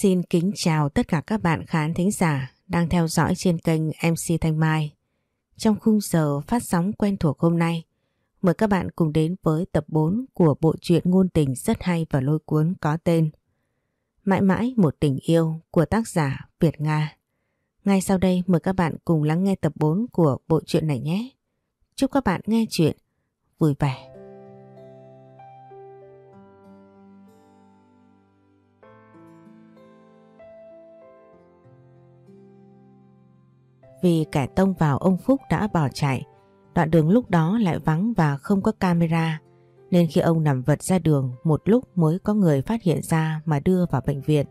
Xin kính chào tất cả các bạn khán thính giả đang theo dõi trên kênh MC Thanh Mai. Trong khung giờ phát sóng quen thuộc hôm nay, mời các bạn cùng đến với tập 4 của bộ truyện ngôn tình rất hay và lôi cuốn có tên Mãi mãi một tình yêu của tác giả Việt Nga. Ngay sau đây mời các bạn cùng lắng nghe tập 4 của bộ truyện này nhé. Chúc các bạn nghe chuyện vui vẻ. Vì kẻ tông vào ông Phúc đã bỏ chạy, đoạn đường lúc đó lại vắng và không có camera, nên khi ông nằm vật ra đường một lúc mới có người phát hiện ra mà đưa vào bệnh viện.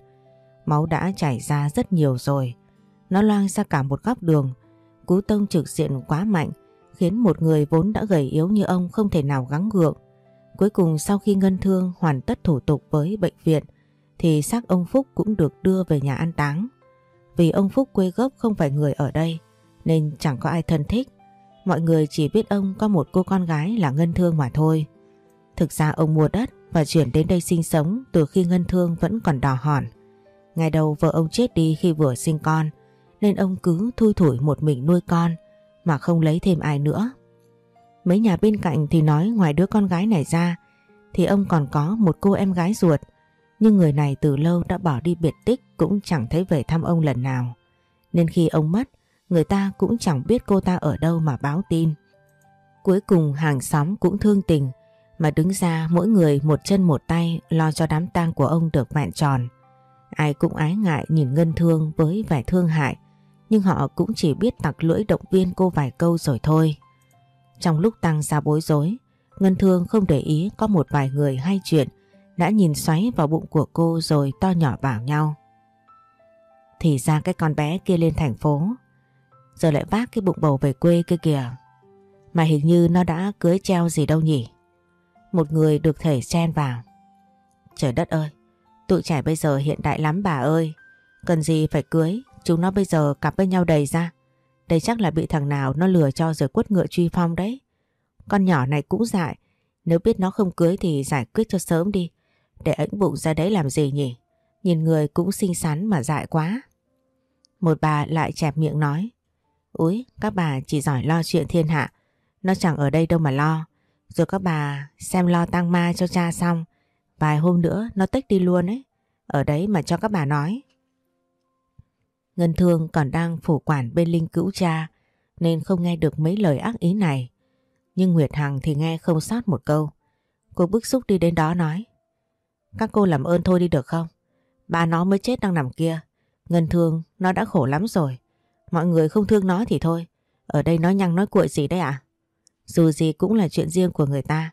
Máu đã chảy ra rất nhiều rồi, nó loang ra cả một góc đường, cú tông trực diện quá mạnh khiến một người vốn đã gầy yếu như ông không thể nào gắng gượng. Cuối cùng sau khi ngân thương hoàn tất thủ tục với bệnh viện thì xác ông Phúc cũng được đưa về nhà an táng. Vì ông Phúc quê gốc không phải người ở đây, nên chẳng có ai thân thích. Mọi người chỉ biết ông có một cô con gái là Ngân Thương mà thôi. Thực ra ông mua đất và chuyển đến đây sinh sống từ khi Ngân Thương vẫn còn đỏ hòn. Ngày đầu vợ ông chết đi khi vừa sinh con, nên ông cứ thui thủi một mình nuôi con, mà không lấy thêm ai nữa. Mấy nhà bên cạnh thì nói ngoài đứa con gái này ra, thì ông còn có một cô em gái ruột nhưng người này từ lâu đã bỏ đi biệt tích cũng chẳng thấy về thăm ông lần nào. Nên khi ông mất, người ta cũng chẳng biết cô ta ở đâu mà báo tin. Cuối cùng hàng xóm cũng thương tình mà đứng ra mỗi người một chân một tay lo cho đám tang của ông được vẹn tròn. Ai cũng ái ngại nhìn Ngân Thương với vẻ thương hại nhưng họ cũng chỉ biết tặc lưỡi động viên cô vài câu rồi thôi. Trong lúc tăng ra bối rối, Ngân Thương không để ý có một vài người hay chuyện đã nhìn xoáy vào bụng của cô rồi to nhỏ vào nhau. Thì ra cái con bé kia lên thành phố, giờ lại vác cái bụng bầu về quê kia kìa. Mà hình như nó đã cưới treo gì đâu nhỉ? Một người được thể chen vào. Trời đất ơi, tụi trẻ bây giờ hiện đại lắm bà ơi. Cần gì phải cưới, chúng nó bây giờ cặp với nhau đầy ra. Đây chắc là bị thằng nào nó lừa cho rồi quất ngựa truy phong đấy. Con nhỏ này cũng dại, nếu biết nó không cưới thì giải quyết cho sớm đi. Để ẩn bụng ra đấy làm gì nhỉ? Nhìn người cũng xinh xắn mà dại quá. Một bà lại chẹp miệng nói. Úi, các bà chỉ giỏi lo chuyện thiên hạ. Nó chẳng ở đây đâu mà lo. Rồi các bà xem lo tăng ma cho cha xong. Vài hôm nữa nó tích đi luôn ấy. Ở đấy mà cho các bà nói. Ngân Thương còn đang phủ quản bên linh cữu cha nên không nghe được mấy lời ác ý này. Nhưng Nguyệt Hằng thì nghe không sót một câu. Cô bức xúc đi đến đó nói. Các cô làm ơn thôi đi được không? Bà nó mới chết đang nằm kia. Ngân Thương nó đã khổ lắm rồi. Mọi người không thương nó thì thôi. Ở đây nói nhăng nói cuội gì đấy ạ? Dù gì cũng là chuyện riêng của người ta.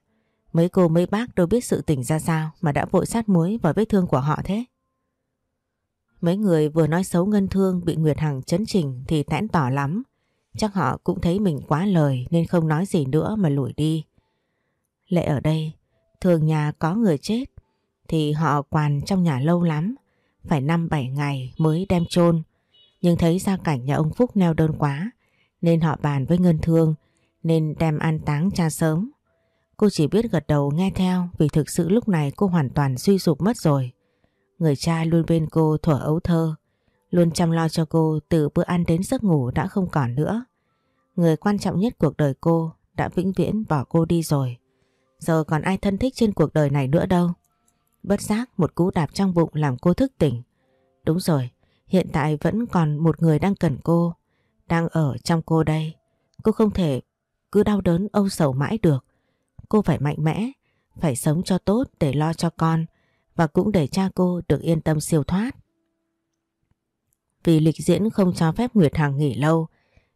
Mấy cô mấy bác đâu biết sự tình ra sao mà đã vội sát muối vào vết thương của họ thế. Mấy người vừa nói xấu Ngân Thương bị Nguyệt Hằng chấn trình thì tẽn tỏ lắm. Chắc họ cũng thấy mình quá lời nên không nói gì nữa mà lủi đi. Lệ ở đây, thường nhà có người chết thì họ quàn trong nhà lâu lắm, phải 5-7 ngày mới đem chôn Nhưng thấy gia cảnh nhà ông Phúc neo đơn quá nên họ bàn với Ngân Thương nên đem an táng cha sớm. Cô chỉ biết gật đầu nghe theo vì thực sự lúc này cô hoàn toàn suy sụp mất rồi. Người cha luôn bên cô thuở ấu thơ, luôn chăm lo cho cô từ bữa ăn đến giấc ngủ đã không còn nữa. Người quan trọng nhất cuộc đời cô đã vĩnh viễn bỏ cô đi rồi. Giờ còn ai thân thích trên cuộc đời này nữa đâu. Bất giác một cú đạp trong bụng làm cô thức tỉnh. Đúng rồi, hiện tại vẫn còn một người đang cần cô, đang ở trong cô đây. Cô không thể cứ đau đớn âu sầu mãi được. Cô phải mạnh mẽ, phải sống cho tốt để lo cho con và cũng để cha cô được yên tâm siêu thoát. Vì lịch diễn không cho phép Nguyệt Hằng nghỉ lâu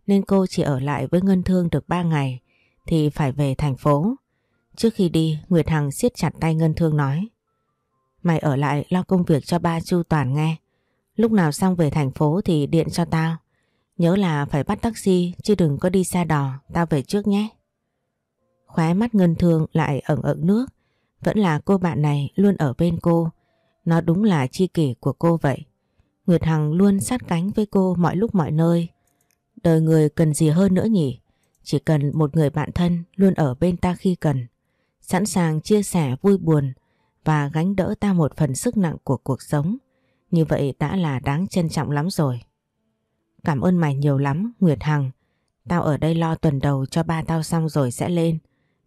nên cô chỉ ở lại với Ngân Thương được 3 ngày thì phải về thành phố. Trước khi đi Nguyệt Hằng siết chặt tay Ngân Thương nói Mày ở lại lo công việc cho ba Chu Toàn nghe. Lúc nào xong về thành phố thì điện cho tao. Nhớ là phải bắt taxi chứ đừng có đi xe đò, tao về trước nhé. Khóe mắt Ngân Thương lại ẩn ẩn nước. Vẫn là cô bạn này luôn ở bên cô. Nó đúng là chi kỷ của cô vậy. Nguyệt Hằng luôn sát cánh với cô mọi lúc mọi nơi. Đời người cần gì hơn nữa nhỉ? Chỉ cần một người bạn thân luôn ở bên ta khi cần. Sẵn sàng chia sẻ vui buồn và gánh đỡ ta một phần sức nặng của cuộc sống. Như vậy đã là đáng trân trọng lắm rồi. Cảm ơn mày nhiều lắm, Nguyệt Hằng. Tao ở đây lo tuần đầu cho ba tao xong rồi sẽ lên.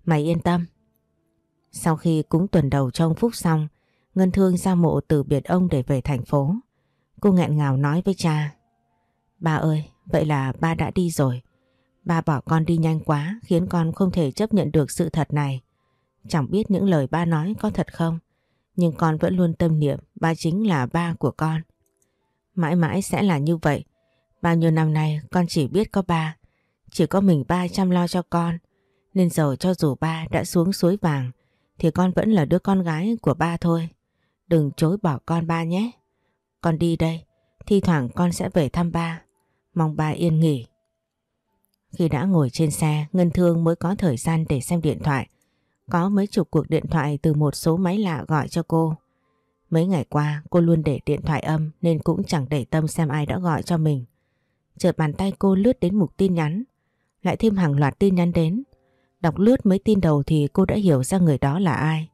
Mày yên tâm. Sau khi cúng tuần đầu cho ông Phúc xong, Ngân Thương ra mộ từ biệt ông để về thành phố. Cô nghẹn ngào nói với cha. Ba ơi, vậy là ba đã đi rồi. Ba bỏ con đi nhanh quá khiến con không thể chấp nhận được sự thật này. Chẳng biết những lời ba nói có thật không, nhưng con vẫn luôn tâm niệm ba chính là ba của con. Mãi mãi sẽ là như vậy. Bao nhiêu năm nay con chỉ biết có ba, chỉ có mình ba chăm lo cho con. Nên giờ cho dù ba đã xuống suối vàng thì con vẫn là đứa con gái của ba thôi. Đừng chối bỏ con ba nhé. Con đi đây, thi thoảng con sẽ về thăm ba. Mong ba yên nghỉ. Khi đã ngồi trên xe, Ngân Thương mới có thời gian để xem điện thoại. Có mấy chục cuộc điện thoại từ một số máy lạ gọi cho cô. Mấy ngày qua cô luôn để điện thoại âm nên cũng chẳng để tâm xem ai đã gọi cho mình. Chợt bàn tay cô lướt đến mục tin nhắn. Lại thêm hàng loạt tin nhắn đến. Đọc lướt mấy tin đầu thì cô đã hiểu ra người đó là ai.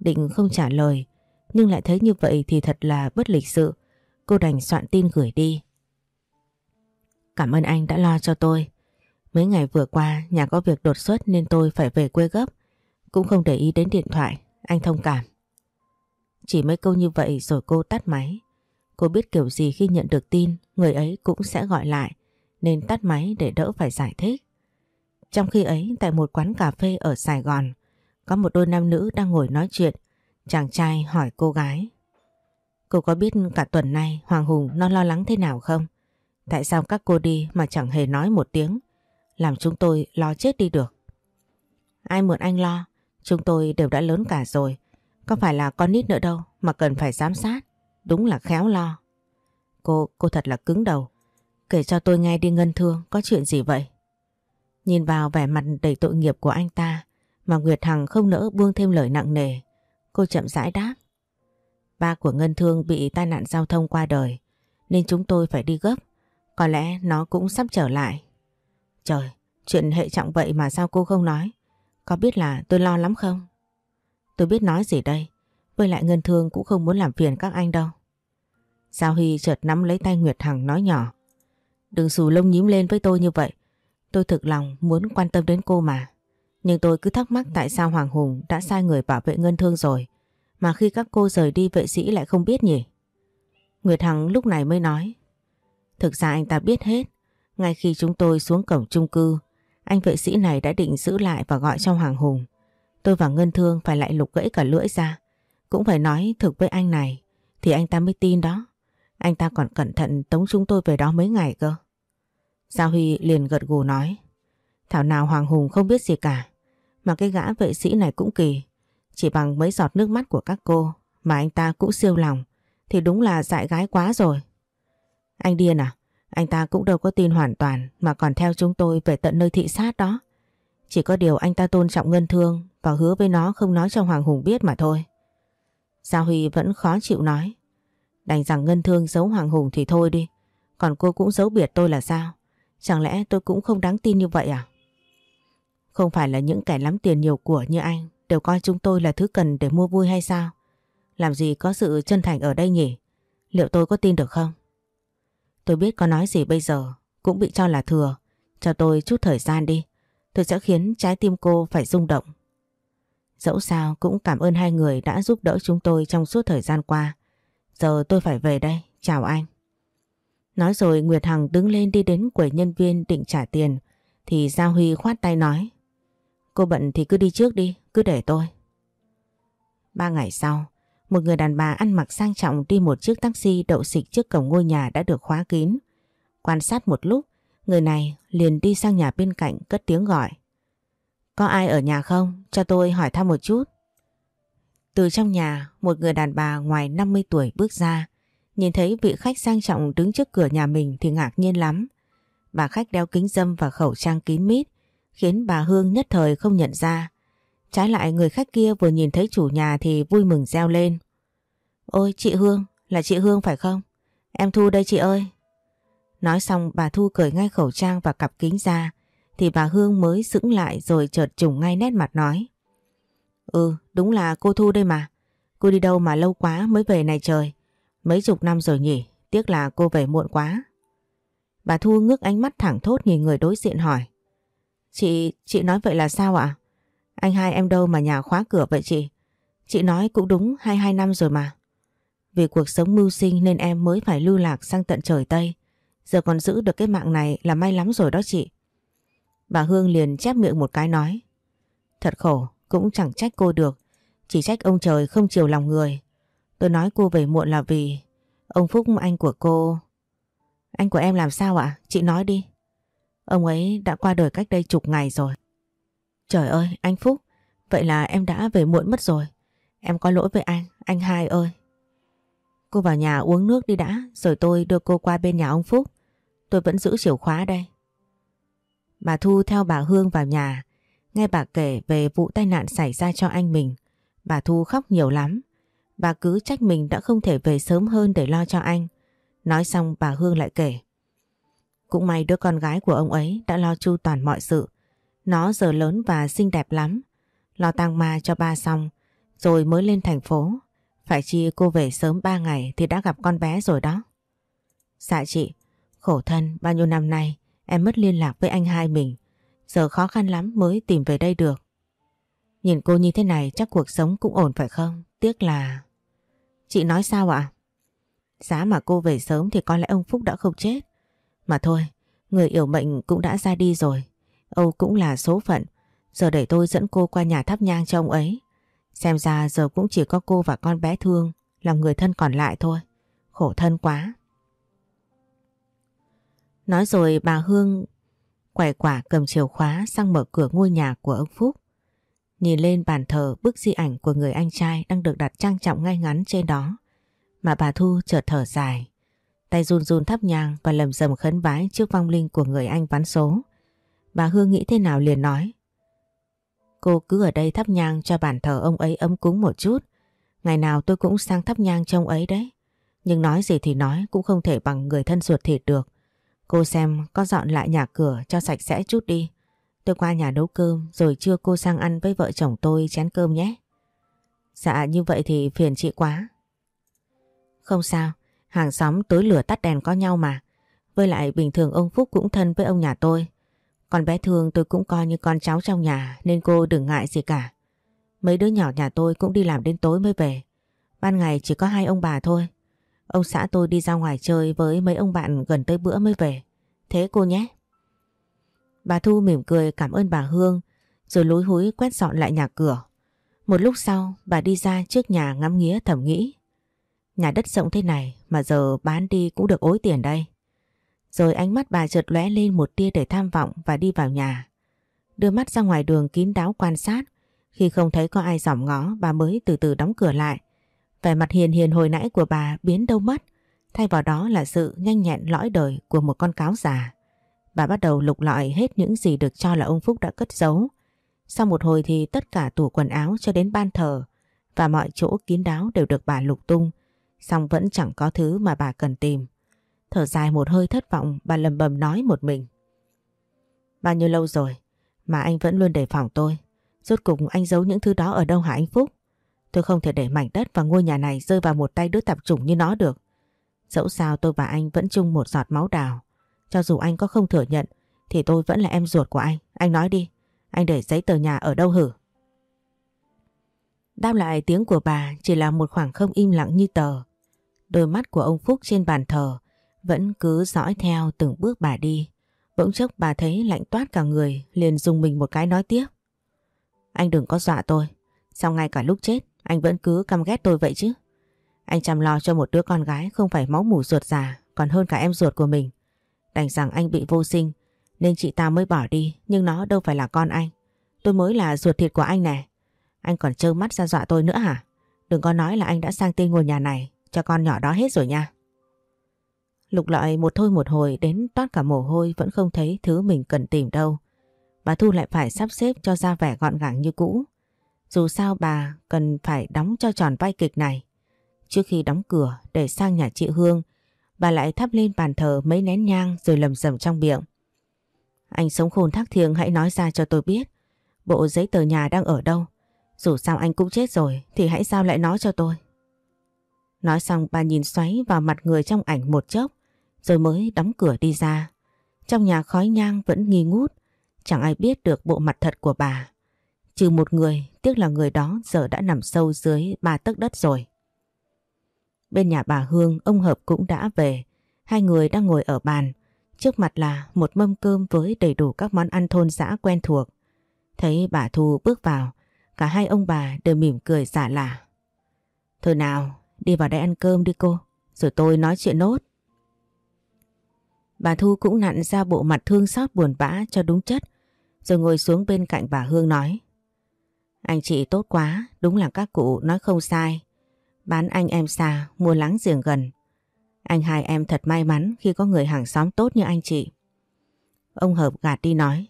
Định không trả lời, nhưng lại thấy như vậy thì thật là bất lịch sự. Cô đành soạn tin gửi đi. Cảm ơn anh đã lo cho tôi. Mấy ngày vừa qua nhà có việc đột xuất nên tôi phải về quê gấp. Cũng không để ý đến điện thoại, anh thông cảm. Chỉ mấy câu như vậy rồi cô tắt máy. Cô biết kiểu gì khi nhận được tin người ấy cũng sẽ gọi lại nên tắt máy để đỡ phải giải thích. Trong khi ấy tại một quán cà phê ở Sài Gòn có một đôi nam nữ đang ngồi nói chuyện chàng trai hỏi cô gái Cô có biết cả tuần nay Hoàng Hùng nó lo lắng thế nào không? Tại sao các cô đi mà chẳng hề nói một tiếng làm chúng tôi lo chết đi được. Ai mượn anh lo, chúng tôi đều đã lớn cả rồi. Có phải là con nít nữa đâu mà cần phải giám sát. Đúng là khéo lo. Cô, cô thật là cứng đầu. Kể cho tôi nghe đi ngân thương, có chuyện gì vậy? Nhìn vào vẻ mặt đầy tội nghiệp của anh ta mà Nguyệt Hằng không nỡ buông thêm lời nặng nề. Cô chậm rãi đáp. Ba của Ngân Thương bị tai nạn giao thông qua đời nên chúng tôi phải đi gấp. Có lẽ nó cũng sắp trở lại Trời, chuyện hệ trọng vậy mà sao cô không nói? Có biết là tôi lo lắm không? Tôi biết nói gì đây? Với lại Ngân Thương cũng không muốn làm phiền các anh đâu. Giao Hy chợt nắm lấy tay Nguyệt Hằng nói nhỏ. Đừng xù lông nhím lên với tôi như vậy. Tôi thực lòng muốn quan tâm đến cô mà. Nhưng tôi cứ thắc mắc tại sao Hoàng Hùng đã sai người bảo vệ Ngân Thương rồi. Mà khi các cô rời đi vệ sĩ lại không biết nhỉ? Nguyệt Hằng lúc này mới nói. Thực ra anh ta biết hết. Ngay khi chúng tôi xuống cổng chung cư, anh vệ sĩ này đã định giữ lại và gọi cho Hoàng Hùng. Tôi và Ngân Thương phải lại lục gãy cả lưỡi ra. Cũng phải nói thực với anh này, thì anh ta mới tin đó. Anh ta còn cẩn thận tống chúng tôi về đó mấy ngày cơ. Giao Huy liền gật gù nói. Thảo nào Hoàng Hùng không biết gì cả. Mà cái gã vệ sĩ này cũng kỳ. Chỉ bằng mấy giọt nước mắt của các cô mà anh ta cũng siêu lòng. Thì đúng là dại gái quá rồi. Anh điên à? Anh ta cũng đâu có tin hoàn toàn, mà còn theo chúng tôi về tận nơi thị sát đó. Chỉ có điều anh ta tôn trọng Ngân Thương và hứa với nó không nói cho Hoàng Hùng biết mà thôi. Giao Huy vẫn khó chịu nói. Đành rằng Ngân Thương giấu Hoàng Hùng thì thôi đi. Còn cô cũng giấu biệt tôi là sao? Chẳng lẽ tôi cũng không đáng tin như vậy à? Không phải là những kẻ lắm tiền nhiều của như anh đều coi chúng tôi là thứ cần để mua vui hay sao? Làm gì có sự chân thành ở đây nhỉ? Liệu tôi có tin được không? Tôi biết có nói gì bây giờ cũng bị cho là thừa. Cho tôi chút thời gian đi. Tôi sẽ khiến trái tim cô phải rung động. Dẫu sao cũng cảm ơn hai người đã giúp đỡ chúng tôi trong suốt thời gian qua. Giờ tôi phải về đây. Chào anh. Nói rồi Nguyệt Hằng đứng lên đi đến quầy nhân viên định trả tiền thì giao Huy khoát tay nói Cô bận thì cứ đi trước đi, cứ để tôi. Ba ngày sau, một người đàn bà ăn mặc sang trọng đi một chiếc taxi đậu xịch trước cổng ngôi nhà đã được khóa kín. Quan sát một lúc, người này liền đi sang nhà bên cạnh cất tiếng gọi. Có ai ở nhà không? Cho tôi hỏi thăm một chút. Từ trong nhà, một người đàn bà ngoài 50 tuổi bước ra. Nhìn thấy vị khách sang trọng đứng trước cửa nhà mình thì ngạc nhiên lắm. Bà khách đeo kính dâm và khẩu trang kín mít, khiến bà Hương nhất thời không nhận ra. Trái lại người khách kia vừa nhìn thấy chủ nhà thì vui mừng reo lên. Ôi chị Hương, là chị Hương phải không? Em Thu đây chị ơi. Nói xong bà Thu cởi ngay khẩu trang và cặp kính ra thì bà Hương mới sững lại rồi chợt trùng ngay nét mặt nói. Ừ, đúng là cô Thu đây mà. Cô đi đâu mà lâu quá mới về này trời. Mấy chục năm rồi nhỉ, tiếc là cô về muộn quá. Bà Thu ngước ánh mắt thẳng thốt nhìn người đối diện hỏi. Chị, chị nói vậy là sao ạ? Anh hai em đâu mà nhà khóa cửa vậy chị? Chị nói cũng đúng hai hai năm rồi mà. Vì cuộc sống mưu sinh nên em mới phải lưu lạc sang tận trời Tây. Giờ còn giữ được cái mạng này là may lắm rồi đó chị. Bà Hương liền chép miệng một cái nói. Thật khổ, cũng chẳng trách cô được. Chỉ trách ông trời không chiều lòng người. Tôi nói cô về muộn là vì ông Phúc anh của cô... Anh của em làm sao ạ? Chị nói đi. Ông ấy đã qua đời cách đây chục ngày rồi. Trời ơi, anh Phúc, vậy là em đã về muộn mất rồi. Em có lỗi với anh, anh hai ơi. Cô vào nhà uống nước đi đã, rồi tôi đưa cô qua bên nhà ông Phúc. Tôi vẫn giữ chìa khóa đây. Bà Thu theo bà Hương vào nhà, nghe bà kể về vụ tai nạn xảy ra cho anh mình. Bà Thu khóc nhiều lắm. Bà cứ trách mình đã không thể về sớm hơn để lo cho anh. Nói xong bà Hương lại kể. Cũng may đứa con gái của ông ấy đã lo chu toàn mọi sự. Nó giờ lớn và xinh đẹp lắm. Lo tang ma cho ba xong, rồi mới lên thành phố. Phải chi cô về sớm 3 ngày thì đã gặp con bé rồi đó. Dạ chị, khổ thân bao nhiêu năm nay em mất liên lạc với anh hai mình. Giờ khó khăn lắm mới tìm về đây được. Nhìn cô như thế này chắc cuộc sống cũng ổn phải không? Tiếc là... Chị nói sao ạ? Giá mà cô về sớm thì có lẽ ông Phúc đã không chết. Mà thôi, người yêu mệnh cũng đã ra đi rồi. Âu cũng là số phận. Giờ để tôi dẫn cô qua nhà thắp nhang cho ông ấy. Xem ra giờ cũng chỉ có cô và con bé thương là người thân còn lại thôi. Khổ thân quá. Nói rồi bà Hương quẻ quả cầm chìa khóa sang mở cửa ngôi nhà của ông Phúc. Nhìn lên bàn thờ, bức di ảnh của người anh trai đang được đặt trang trọng ngay ngắn trên đó. Mà bà Thu chợt thở dài. Tay run run thắp nhang và lầm rầm khấn vái trước vong linh của người anh ván số. Bà Hương nghĩ thế nào liền nói. Cô cứ ở đây thắp nhang cho bàn thờ ông ấy ấm cúng một chút. Ngày nào tôi cũng sang thắp nhang cho ông ấy đấy. Nhưng nói gì thì nói cũng không thể bằng người thân ruột thịt được. Cô xem có dọn lại nhà cửa cho sạch sẽ chút đi. Tôi qua nhà nấu cơm rồi chưa cô sang ăn với vợ chồng tôi chén cơm nhé. Dạ như vậy thì phiền chị quá. Không sao, hàng xóm tối lửa tắt đèn có nhau mà. Với lại bình thường ông Phúc cũng thân với ông nhà tôi. Con bé Thương tôi cũng coi như con cháu trong nhà, nên cô đừng ngại gì cả. Mấy đứa nhỏ nhà tôi cũng đi làm đến tối mới về. Ban ngày chỉ có hai ông bà thôi. Ông xã tôi đi ra ngoài chơi với mấy ông bạn gần tới bữa mới về. Thế cô nhé. Bà Thu mỉm cười cảm ơn bà Hương, rồi lúi húi quét dọn lại nhà cửa. Một lúc sau, bà đi ra trước nhà ngắm nghía thầm nghĩ. Nhà đất rộng thế này mà giờ bán đi cũng được ối tiền đây. Rồi ánh mắt bà chợt lóe lên một tia để tham vọng và đi vào nhà. Đưa mắt ra ngoài đường kín đáo quan sát. Khi không thấy có ai dòm ngó, bà mới từ từ đóng cửa lại. Vẻ mặt hiền hiền hồi nãy của bà biến đâu mất. Thay vào đó là sự nhanh nhẹn lõi đời của một con cáo già. Bà bắt đầu lục lọi hết những gì được cho là ông Phúc đã cất giấu. Sau một hồi thì tất cả tủ quần áo cho đến ban thờ và mọi chỗ kín đáo đều được bà lục tung. Xong vẫn chẳng có thứ mà bà cần tìm. Thở dài một hơi thất vọng bà lầm bầm nói một mình. Bao nhiêu lâu rồi mà anh vẫn luôn đề phòng tôi. Rốt cục anh giấu những thứ đó ở đâu hả anh Phúc? Tôi không thể để mảnh đất và ngôi nhà này rơi vào một tay đứa tạp chủng như nó được. Dẫu sao tôi và anh vẫn chung một giọt máu đào. Cho dù anh có không thừa nhận thì tôi vẫn là em ruột của anh. Anh nói đi, anh để giấy tờ nhà ở đâu hử? Đáp lại tiếng của bà chỉ là một khoảng không im lặng như tờ. Đôi mắt của ông Phúc trên bàn thờ vẫn cứ dõi theo từng bước bà đi. Bỗng chốc bà thấy lạnh toát cả người, liền dùng mình một cái nói tiếp. Anh đừng có dọa tôi. Sao ngay cả lúc chết, anh vẫn cứ căm ghét tôi vậy chứ? Anh chăm lo cho một đứa con gái không phải máu mủ ruột già, còn hơn cả em ruột của mình. Đành rằng anh bị vô sinh, nên chị ta mới bỏ đi, nhưng nó đâu phải là con anh. Tôi mới là ruột thịt của anh nè. Anh còn trơ mắt ra dọa tôi nữa hả? Đừng có nói là anh đã sang tên ngôi nhà này, cho con nhỏ đó hết rồi nha. Lục lọi một thôi một hồi đến toát cả mồ hôi vẫn không thấy thứ mình cần tìm đâu. Bà Thu lại phải sắp xếp cho ra vẻ gọn gàng như cũ. Dù sao bà cần phải đóng cho tròn vai kịch này. Trước khi đóng cửa để sang nhà chị Hương, bà lại thắp lên bàn thờ mấy nén nhang rồi lầm rầm trong miệng. Anh sống khôn thác thiêng hãy nói ra cho tôi biết. Bộ giấy tờ nhà đang ở đâu? Dù sao anh cũng chết rồi thì hãy giao lại nó cho tôi. Nói xong bà nhìn xoáy vào mặt người trong ảnh một chốc rồi mới đóng cửa đi ra. Trong nhà khói nhang vẫn nghi ngút, chẳng ai biết được bộ mặt thật của bà. Trừ một người, tiếc là người đó giờ đã nằm sâu dưới ba tấc đất rồi. Bên nhà bà Hương, ông Hợp cũng đã về. Hai người đang ngồi ở bàn. Trước mặt là một mâm cơm với đầy đủ các món ăn thôn dã quen thuộc. Thấy bà Thu bước vào, cả hai ông bà đều mỉm cười giả lạ. Thôi nào, đi vào đây ăn cơm đi cô, rồi tôi nói chuyện nốt. Bà Thu cũng nặn ra bộ mặt thương xót buồn bã cho đúng chất, rồi ngồi xuống bên cạnh bà Hương nói. Anh chị tốt quá, đúng là các cụ nói không sai. Bán anh em xa, mua láng giềng gần. Anh hai em thật may mắn khi có người hàng xóm tốt như anh chị. Ông Hợp gạt đi nói.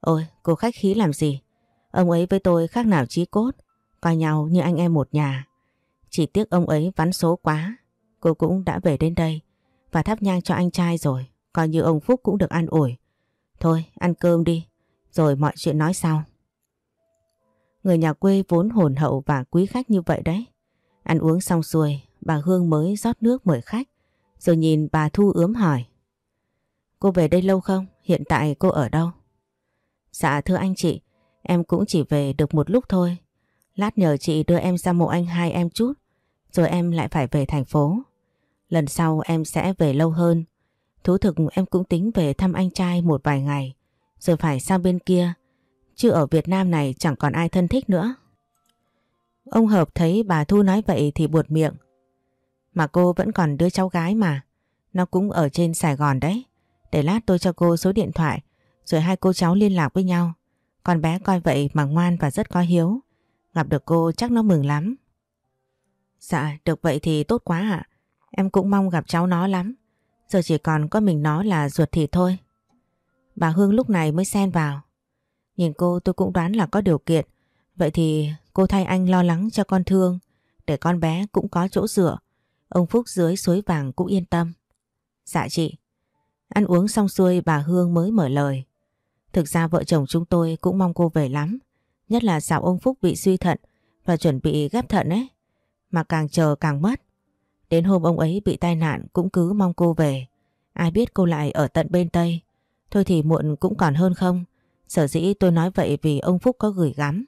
Ôi, cô khách khí làm gì? Ông ấy với tôi khác nào chí cốt, coi nhau như anh em một nhà. Chỉ tiếc ông ấy vắn số quá, cô cũng đã về đến đây và thắp nhang cho anh trai rồi, coi như ông Phúc cũng được an ủi. Thôi, ăn cơm đi, rồi mọi chuyện nói sau. Người nhà quê vốn hồn hậu và quý khách như vậy đấy. Ăn uống xong xuôi, bà Hương mới rót nước mời khách, rồi nhìn bà Thu ướm hỏi. Cô về đây lâu không? Hiện tại cô ở đâu? Dạ thưa anh chị, em cũng chỉ về được một lúc thôi. Lát nhờ chị đưa em ra mộ anh hai em chút, rồi em lại phải về thành phố. Lần sau em sẽ về lâu hơn. Thú thực em cũng tính về thăm anh trai một vài ngày, rồi phải sang bên kia Chứ ở Việt Nam này chẳng còn ai thân thích nữa. Ông Hợp thấy bà Thu nói vậy thì buột miệng. Mà cô vẫn còn đứa cháu gái mà. Nó cũng ở trên Sài Gòn đấy. Để lát tôi cho cô số điện thoại rồi hai cô cháu liên lạc với nhau. Con bé coi vậy mà ngoan và rất có hiếu. Gặp được cô chắc nó mừng lắm. Dạ, được vậy thì tốt quá ạ. Em cũng mong gặp cháu nó lắm. Giờ chỉ còn có mình nó là ruột thịt thôi. Bà Hương lúc này mới xen vào. Nhìn cô tôi cũng đoán là có điều kiện. Vậy thì cô thay anh lo lắng cho con thương, để con bé cũng có chỗ dựa. Ông Phúc dưới suối vàng cũng yên tâm. Dạ chị. Ăn uống xong xuôi bà Hương mới mở lời. Thực ra vợ chồng chúng tôi cũng mong cô về lắm. Nhất là dạo ông Phúc bị suy thận và chuẩn bị ghép thận ấy. Mà càng chờ càng mất. Đến hôm ông ấy bị tai nạn cũng cứ mong cô về. Ai biết cô lại ở tận bên Tây. Thôi thì muộn cũng còn hơn không. Sở dĩ tôi nói vậy vì ông Phúc có gửi gắm.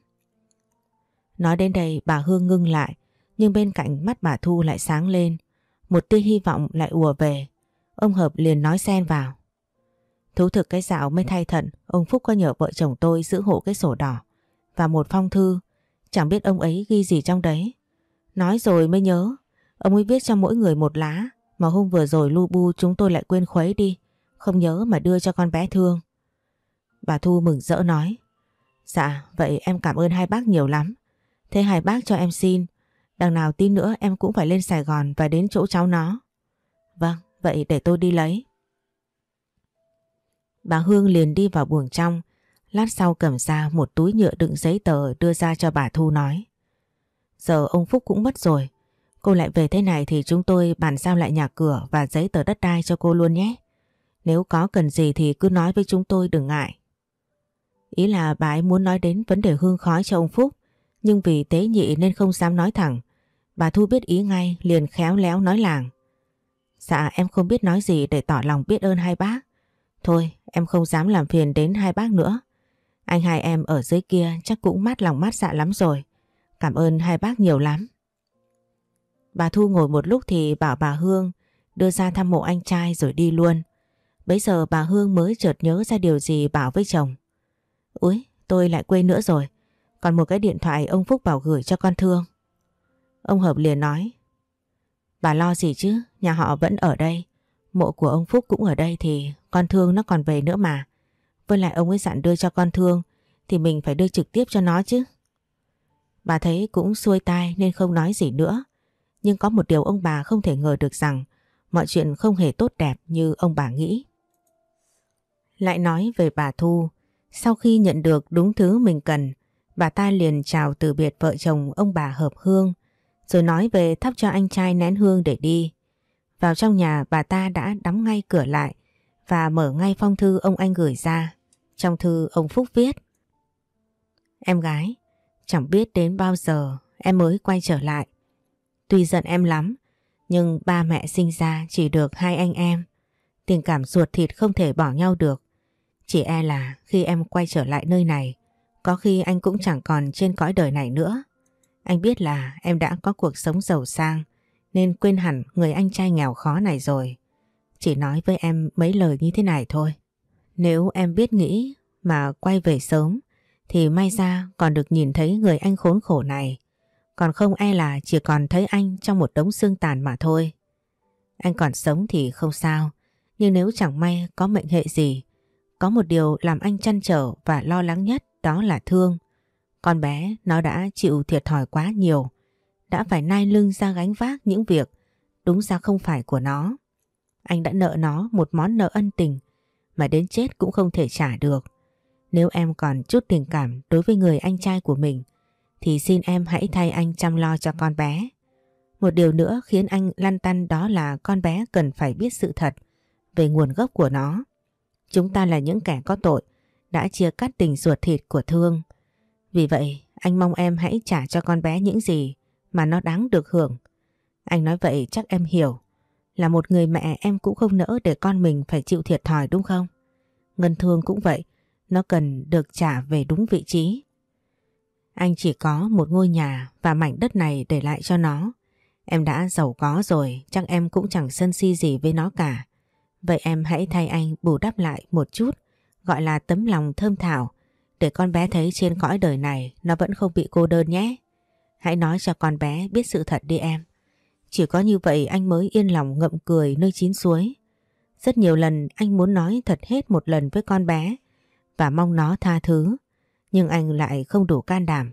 Nói đến đây bà Hương ngưng lại, nhưng bên cạnh mắt bà Thu lại sáng lên. Một tia hy vọng lại ùa về. Ông Hợp liền nói xen vào. Thú thực cái dạo mới thay thận, ông Phúc có nhờ vợ chồng tôi giữ hộ cái sổ đỏ và một phong thư. Chẳng biết ông ấy ghi gì trong đấy. Nói rồi mới nhớ, ông ấy viết cho mỗi người một lá, mà hôm vừa rồi lu bu chúng tôi lại quên khuấy đi, không nhớ mà đưa cho con bé thương. Bà Thu mừng rỡ nói. Dạ, vậy em cảm ơn hai bác nhiều lắm. Thế hai bác cho em xin. Đằng nào tin nữa em cũng phải lên Sài Gòn và đến chỗ cháu nó. Vâng, vậy để tôi đi lấy. Bà Hương liền đi vào buồng trong. Lát sau cầm ra một túi nhựa đựng giấy tờ đưa ra cho bà Thu nói. Giờ ông Phúc cũng mất rồi. Cô lại về thế này thì chúng tôi bàn giao lại nhà cửa và giấy tờ đất đai cho cô luôn nhé. Nếu có cần gì thì cứ nói với chúng tôi đừng ngại. Ý là bà ấy muốn nói đến vấn đề hương khói cho ông Phúc, nhưng vì tế nhị nên không dám nói thẳng. Bà Thu biết ý ngay liền khéo léo nói làng. Dạ em không biết nói gì để tỏ lòng biết ơn hai bác. Thôi em không dám làm phiền đến hai bác nữa. Anh hai em ở dưới kia chắc cũng mát lòng mát dạ lắm rồi. Cảm ơn hai bác nhiều lắm. Bà Thu ngồi một lúc thì bảo bà Hương đưa ra thăm mộ anh trai rồi đi luôn. Bấy giờ bà Hương mới chợt nhớ ra điều gì bảo với chồng. Úi, tôi lại quên nữa rồi. Còn một cái điện thoại ông Phúc bảo gửi cho con Thương. Ông Hợp liền nói. Bà lo gì chứ, nhà họ vẫn ở đây. Mộ của ông Phúc cũng ở đây thì con Thương nó còn về nữa mà. Với lại ông ấy dặn đưa cho con Thương thì mình phải đưa trực tiếp cho nó chứ. Bà thấy cũng xuôi tai nên không nói gì nữa. Nhưng có một điều ông bà không thể ngờ được rằng mọi chuyện không hề tốt đẹp như ông bà nghĩ. Lại nói về bà Thu, sau khi nhận được đúng thứ mình cần, bà ta liền chào từ biệt vợ chồng ông bà hợp hương, rồi nói về thắp cho anh trai nén hương để đi. Vào trong nhà bà ta đã đóng ngay cửa lại và mở ngay phong thư ông anh gửi ra. Trong thư ông Phúc viết Em gái, chẳng biết đến bao giờ em mới quay trở lại. Tuy giận em lắm, Nhưng ba mẹ sinh ra chỉ được hai anh em. Tình cảm ruột thịt không thể bỏ nhau được. Chỉ e là khi em quay trở lại nơi này, có khi anh cũng chẳng còn trên cõi đời này nữa. Anh biết là em đã có cuộc sống giàu sang, nên quên hẳn người anh trai nghèo khó này rồi. Chỉ nói với em mấy lời như thế này thôi. Nếu em biết nghĩ mà quay về sớm, thì may ra còn được nhìn thấy người anh khốn khổ này. Còn không e là chỉ còn thấy anh trong một đống xương tàn mà thôi. Anh còn sống thì không sao, nhưng nếu chẳng may có mệnh hệ gì, có một điều làm anh chăn trở và lo lắng nhất đó là thương. Con bé nó đã chịu thiệt thòi quá nhiều, đã phải nai lưng ra gánh vác những việc đúng ra không phải của nó. Anh đã nợ nó một món nợ ân tình mà đến chết cũng không thể trả được. Nếu em còn chút tình cảm đối với người anh trai của mình thì xin em hãy thay anh chăm lo cho con bé. Một điều nữa khiến anh lăn tăn đó là con bé cần phải biết sự thật về nguồn gốc của nó. Chúng ta là những kẻ có tội, đã chia cắt tình ruột thịt của Thương. Vì vậy, anh mong em hãy trả cho con bé những gì mà nó đáng được hưởng. Anh nói vậy chắc em hiểu. Là một người mẹ em cũng không nỡ để con mình phải chịu thiệt thòi đúng không? Ngân Thương cũng vậy, nó cần được trả về đúng vị trí. Anh chỉ có một ngôi nhà và mảnh đất này để lại cho nó. Em đã giàu có rồi, chắc em cũng chẳng sân si gì với nó cả. Vậy em hãy thay anh bù đắp lại một chút, gọi là tấm lòng thơm thảo, để con bé thấy trên cõi đời này nó vẫn không bị cô đơn nhé. Hãy nói cho con bé biết sự thật đi em. Chỉ có như vậy anh mới yên lòng ngậm cười nơi chín suối. Rất nhiều lần anh muốn nói thật hết một lần với con bé và mong nó tha thứ. Nhưng anh lại không đủ can đảm.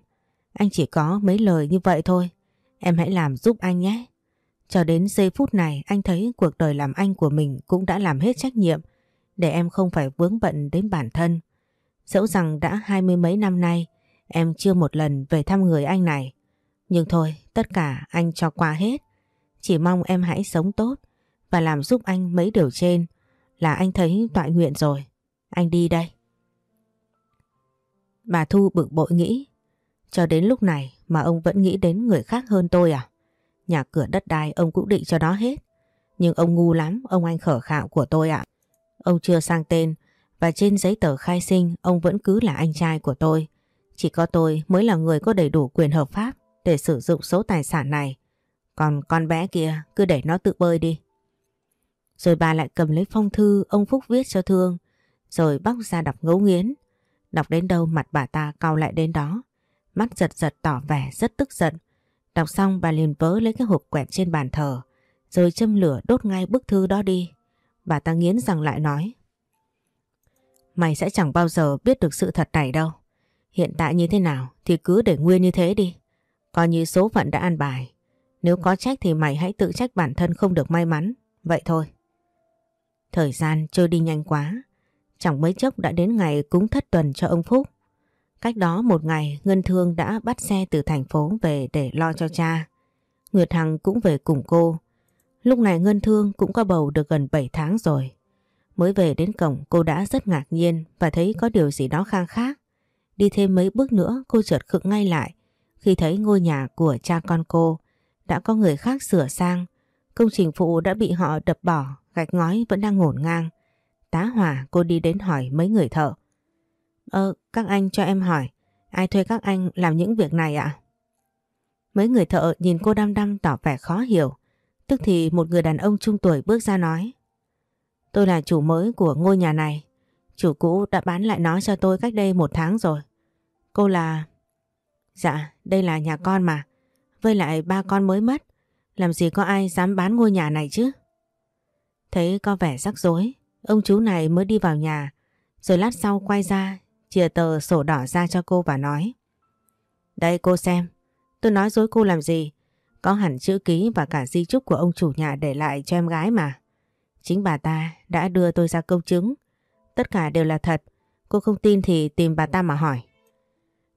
Anh chỉ có mấy lời như vậy thôi. Em hãy làm giúp anh nhé. Cho đến giây phút này anh thấy cuộc đời làm anh của mình cũng đã làm hết trách nhiệm để em không phải vướng bận đến bản thân. Dẫu rằng đã hai mươi mấy năm nay em chưa một lần về thăm người anh này. Nhưng thôi, tất cả anh cho qua hết. Chỉ mong em hãy sống tốt và làm giúp anh mấy điều trên là anh thấy tọa nguyện rồi. Anh đi đây. Bà Thu bực bội nghĩ cho đến lúc này mà ông vẫn nghĩ đến người khác hơn tôi à? Nhà cửa đất đai ông cũng định cho nó hết. Nhưng ông ngu lắm, ông anh khở khạo của tôi ạ. Ông chưa sang tên và trên giấy tờ khai sinh ông vẫn cứ là anh trai của tôi. Chỉ có tôi mới là người có đầy đủ quyền hợp pháp để sử dụng số tài sản này. Còn con bé kia cứ để nó tự bơi đi. Rồi bà lại cầm lấy phong thư ông Phúc viết cho Thương rồi bóc ra đọc ngấu nghiến. Đọc đến đâu mặt bà ta cau lại đến đó. Mắt giật giật tỏ vẻ rất tức giận. Đọc xong bà liền vớ lấy cái hộp quẹt trên bàn thờ, rồi châm lửa đốt ngay bức thư đó đi. Bà ta nghiến rằng lại nói, Mày sẽ chẳng bao giờ biết được sự thật này đâu. Hiện tại như thế nào thì cứ để nguyên như thế đi. Coi như số phận đã an bài. Nếu có trách thì mày hãy tự trách bản thân không được may mắn. Vậy thôi. Thời gian trôi đi nhanh quá. Chẳng mấy chốc đã đến ngày cúng thất tuần cho ông Phúc. Cách đó một ngày Ngân Thương đã bắt xe từ thành phố về để lo cho cha. Nguyệt Hằng cũng về cùng cô. Lúc này Ngân Thương cũng có bầu được gần 7 tháng rồi. Mới về đến cổng cô đã rất ngạc nhiên và thấy có điều gì đó khang khác. Đi thêm mấy bước nữa cô chợt khựng ngay lại khi thấy ngôi nhà của cha con cô đã có người khác sửa sang. Công trình phụ đã bị họ đập bỏ, gạch ngói vẫn đang ngổn ngang. Tá hỏa cô đi đến hỏi mấy người thợ. Ơ, các anh cho em hỏi, ai thuê các anh làm những việc này ạ? Mấy người thợ nhìn cô đăm đăm tỏ vẻ khó hiểu. Tức thì một người đàn ông trung tuổi bước ra nói. Tôi là chủ mới của ngôi nhà này. Chủ cũ đã bán lại nó cho tôi cách đây một tháng rồi. Cô là... Dạ, đây là nhà con mà. Với lại ba con mới mất. Làm gì có ai dám bán ngôi nhà này chứ? Thấy có vẻ rắc rối. Ông chú này mới đi vào nhà. Rồi lát sau quay ra, chìa tờ sổ đỏ ra cho cô và nói. Đây cô xem. Tôi nói dối cô làm gì? Có hẳn chữ ký và cả di chúc của ông chủ nhà để lại cho em gái mà. Chính bà ta đã đưa tôi ra công chứng. Tất cả đều là thật. Cô không tin thì tìm bà ta mà hỏi.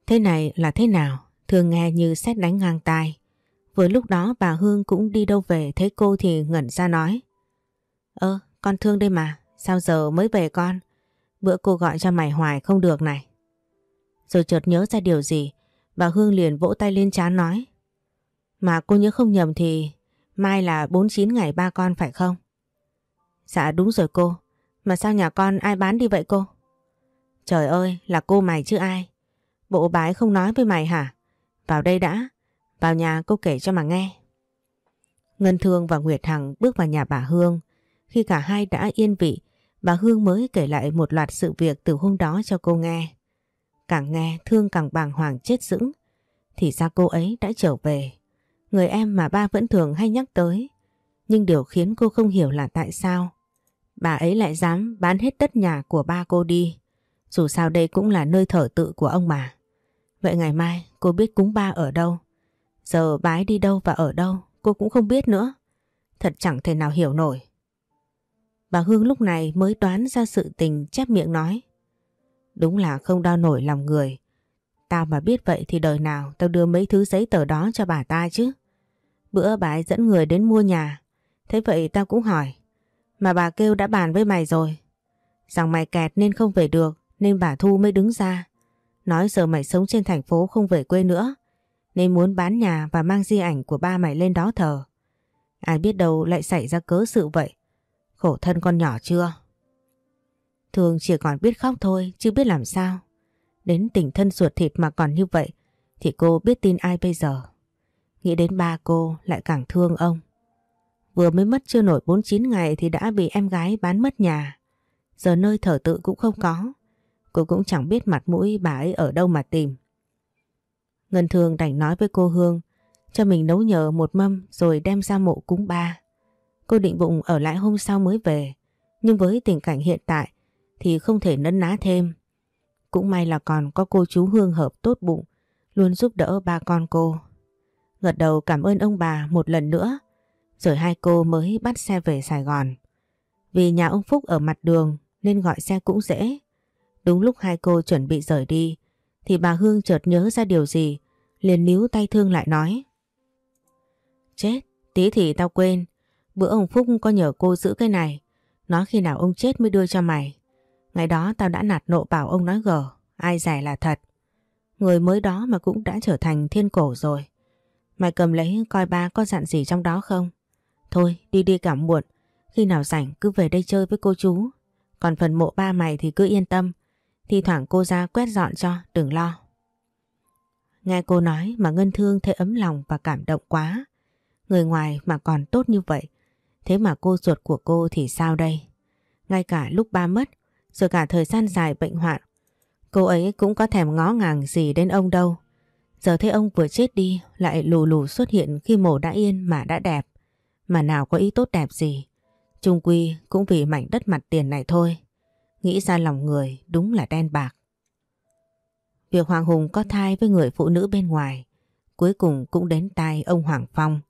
Thế này là thế nào? Thường nghe như xét đánh ngang tai. Vừa lúc đó bà Hương cũng đi đâu về thấy cô thì ngẩn ra nói. Ơ, con thương đây mà. Sao giờ mới về con? Bữa cô gọi cho mày hoài không được này. Rồi chợt nhớ ra điều gì. Bà Hương liền vỗ tay lên chán nói. Mà cô nhớ không nhầm thì mai là 49 ngày ba con phải không? Dạ đúng rồi cô. Mà sao nhà con ai bán đi vậy cô? Trời ơi, là cô mày chứ ai? Bộ bái không nói với mày hả? Vào đây đã. Vào nhà cô kể cho mà nghe. Ngân Thương và Nguyệt Hằng bước vào nhà bà Hương. Khi cả hai đã yên vị, bà Hương mới kể lại một loạt sự việc từ hôm đó cho cô nghe. Càng nghe, Thương càng bàng hoàng chết dững. Thì ra cô ấy đã trở về. Người em mà ba vẫn thường hay nhắc tới. Nhưng điều khiến cô không hiểu là tại sao. Bà ấy lại dám bán hết đất nhà của ba cô đi. Dù sao đây cũng là nơi thở tự của ông mà. Vậy ngày mai cô biết cúng ba ở đâu? Giờ bái đi đâu và ở đâu, cô cũng không biết nữa. Thật chẳng thể nào hiểu nổi. Bà Hương lúc này mới đoán ra sự tình, chép miệng nói. Đúng là không đau nổi lòng người. Tao mà biết vậy thì đời nào tao đưa mấy thứ giấy tờ đó cho bà ta chứ. Bữa bà ấy dẫn người đến mua nhà. Thế vậy tao cũng hỏi. Mà bà kêu đã bàn với mày rồi. Rằng mày kẹt nên không về được, nên bà Thu mới đứng ra. Nói giờ mày sống trên thành phố không về quê nữa, nên muốn bán nhà và mang di ảnh của ba mày lên đó thờ. Ai biết đâu lại xảy ra cớ sự vậy. Khổ thân con nhỏ chưa? Thường chỉ còn biết khóc thôi, chứ biết làm sao. Đến tình thân ruột thịt mà còn như vậy, thì cô biết tin ai bây giờ. Nghĩ đến ba cô, lại càng thương ông. Vừa mới mất chưa nổi 49 ngày thì đã bị em gái bán mất nhà. Giờ nơi thở tự cũng không có. Cô cũng chẳng biết mặt mũi bà ấy ở đâu mà tìm. Ngân Thương đành nói với cô Hương, cho mình nấu nhờ một mâm rồi đem ra mộ cúng ba. Cô định bụng ở lại hôm sau mới về nhưng với tình cảnh hiện tại thì không thể nấn ná thêm. Cũng may là còn có cô chú Hương hợp tốt bụng luôn giúp đỡ ba con cô. Gật đầu cảm ơn ông bà một lần nữa rồi hai cô mới bắt xe về Sài Gòn. Vì nhà ông Phúc ở mặt đường nên gọi xe cũng dễ. Đúng lúc hai cô chuẩn bị rời đi thì bà Hương chợt nhớ ra điều gì liền níu tay Thương lại nói Chết, tí thì tao quên Bữa ông Phúc có nhờ cô giữ cái này. Nói khi nào ông chết mới đưa cho mày. Ngày đó tao đã nạt nộ bảo ông nói gở Ai rẻ là thật. Người mới đó mà cũng đã trở thành thiên cổ rồi. Mày cầm lấy coi ba có dặn gì trong đó không? Thôi đi đi cảm muộn. Khi nào rảnh cứ về đây chơi với cô chú. Còn phần mộ ba mày thì cứ yên tâm. Thi thoảng cô ra quét dọn cho, đừng lo. Nghe cô nói mà Ngân Thương thấy ấm lòng và cảm động quá. Người ngoài mà còn tốt như vậy. Thế mà cô ruột của cô thì sao đây? Ngay cả lúc ba mất, rồi cả thời gian dài bệnh hoạn, cô ấy cũng có thèm ngó ngàng gì đến ông đâu. Giờ thấy ông vừa chết đi lại lù lù xuất hiện khi mổ đã yên mà đã đẹp. Mà nào có ý tốt đẹp gì. Trung quy cũng vì mảnh đất mặt tiền này thôi. Nghĩ ra lòng người đúng là đen bạc. Việc Hoàng Hùng có thai với người phụ nữ bên ngoài cuối cùng cũng đến tai ông Hoàng Phong.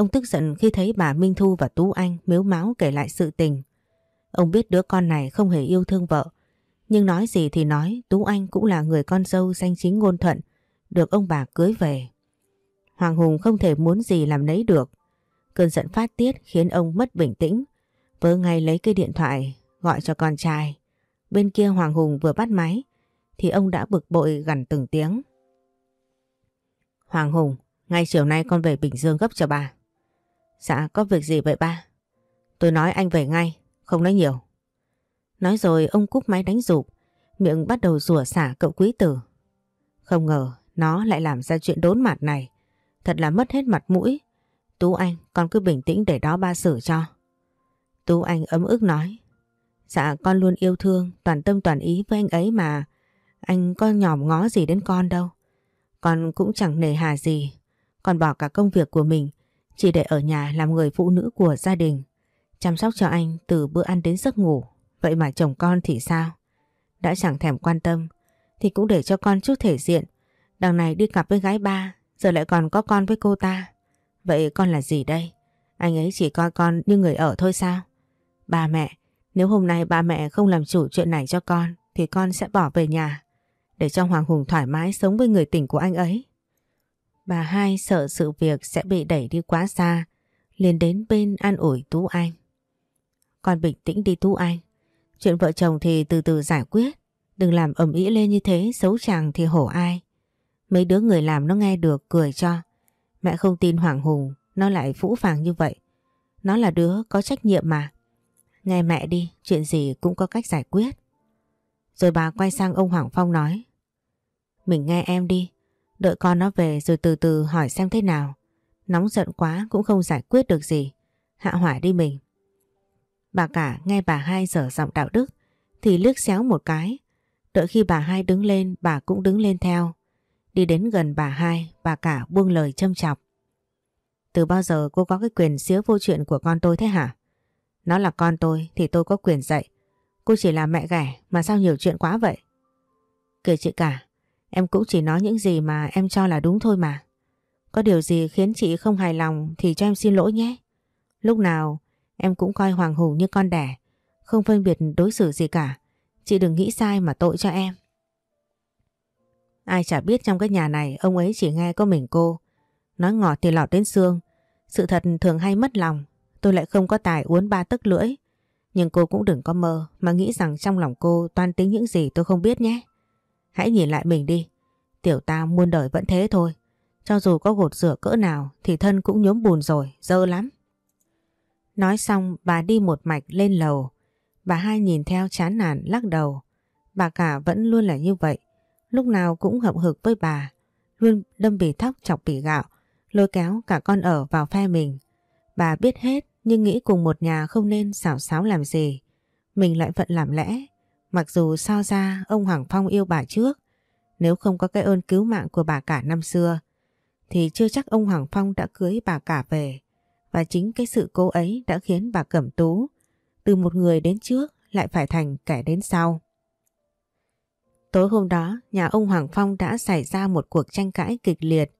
Ông tức giận khi thấy bà Minh Thu và Tú Anh miếu máu kể lại sự tình. Ông biết đứa con này không hề yêu thương vợ. Nhưng nói gì thì nói Tú Anh cũng là người con dâu danh chính ngôn thuận được ông bà cưới về. Hoàng Hùng không thể muốn gì làm nấy được. Cơn giận phát tiết khiến ông mất bình tĩnh. Vớ ngay lấy cái điện thoại gọi cho con trai. Bên kia Hoàng Hùng vừa bắt máy thì ông đã bực bội gần từng tiếng. Hoàng Hùng, ngay chiều nay con về Bình Dương gấp cho bà. Dạ, có việc gì vậy ba? Tôi nói anh về ngay, không nói nhiều. Nói rồi ông cúp máy đánh rụp, miệng bắt đầu rủa xả cậu quý tử. Không ngờ nó lại làm ra chuyện đốn mặt này. Thật là mất hết mặt mũi. Tú Anh, con cứ bình tĩnh để đó ba xử cho. Tú Anh ấm ức nói. Dạ con luôn yêu thương, toàn tâm toàn ý với anh ấy mà. Anh có nhòm ngó gì đến con đâu. Con cũng chẳng nề hà gì. Con bỏ cả công việc của mình chỉ để ở nhà làm người phụ nữ của gia đình. Chăm sóc cho anh từ bữa ăn đến giấc ngủ. Vậy mà chồng con thì sao? Đã chẳng thèm quan tâm, thì cũng để cho con chút thể diện. Đằng này đi cặp với gái ba, giờ lại còn có con với cô ta. Vậy con là gì đây? Anh ấy chỉ coi con như người ở thôi sao? Ba mẹ, nếu hôm nay ba mẹ không làm chủ chuyện này cho con, thì con sẽ bỏ về nhà để cho Hoàng Hùng thoải mái sống với người tình của anh ấy. Bà hai sợ sự việc sẽ bị đẩy đi quá xa liền đến bên an ủi Tú Anh. Con bình tĩnh đi Tú Anh. Chuyện vợ chồng thì từ từ giải quyết. Đừng làm ầm ĩ lên như thế xấu chàng thì hổ ai. Mấy đứa người làm nó nghe được cười cho. Mẹ không tin Hoàng Hùng nó lại phũ phàng như vậy. Nó là đứa có trách nhiệm mà. Nghe mẹ đi, chuyện gì cũng có cách giải quyết. Rồi bà quay sang ông Hoàng Phong nói. Mình nghe em đi, đợi con nó về rồi từ từ hỏi xem thế nào. Nóng giận quá cũng không giải quyết được gì. Hạ hỏa đi mình. Bà cả nghe bà hai dở giọng đạo đức thì liếc xéo một cái. Đợi khi bà hai đứng lên bà cũng đứng lên theo. Đi đến gần bà hai bà cả buông lời châm chọc. Từ bao giờ cô có cái quyền xíu vô chuyện của con tôi thế hả? Nó là con tôi thì tôi có quyền dạy. Cô chỉ là mẹ ghẻ mà sao nhiều chuyện quá vậy? Kể chị cả, em cũng chỉ nói những gì mà em cho là đúng thôi mà. Có điều gì khiến chị không hài lòng thì cho em xin lỗi nhé. Lúc nào em cũng coi Hoàng Hùng như con đẻ, không phân biệt đối xử gì cả. Chị đừng nghĩ sai mà tội cho em. Ai chả biết trong cái nhà này ông ấy chỉ nghe có mình cô. Nói ngọt thì lọt đến xương. Sự thật thường hay mất lòng. Tôi lại không có tài uốn ba tấc lưỡi. Nhưng cô cũng đừng có mơ mà nghĩ rằng trong lòng cô toan tính những gì tôi không biết nhé. Hãy nhìn lại mình đi. Tiểu ta muôn đời vẫn thế thôi. Cho dù có gột rửa cỡ nào thì thân cũng nhốm bùn rồi, dơ lắm. Nói xong bà đi một mạch lên lầu. Bà hai nhìn theo chán nản lắc đầu. Bà cả vẫn luôn là như vậy. Lúc nào cũng hậm hực với bà. Luôn đâm bì thóc chọc bì gạo. Lôi kéo cả con ở vào phe mình. Bà biết hết nhưng nghĩ cùng một nhà không nên xảo xáo làm gì. Mình lại vẫn làm lẽ. Mặc dù sao ra ông Hoàng Phong yêu bà trước. Nếu không có cái ơn cứu mạng của bà cả năm xưa thì chưa chắc ông Hoàng Phong đã cưới bà cả về. Và chính cái sự cố ấy đã khiến bà Cẩm Tú từ một người đến trước lại phải thành kẻ đến sau. Tối hôm đó, nhà ông Hoàng Phong đã xảy ra một cuộc tranh cãi kịch liệt.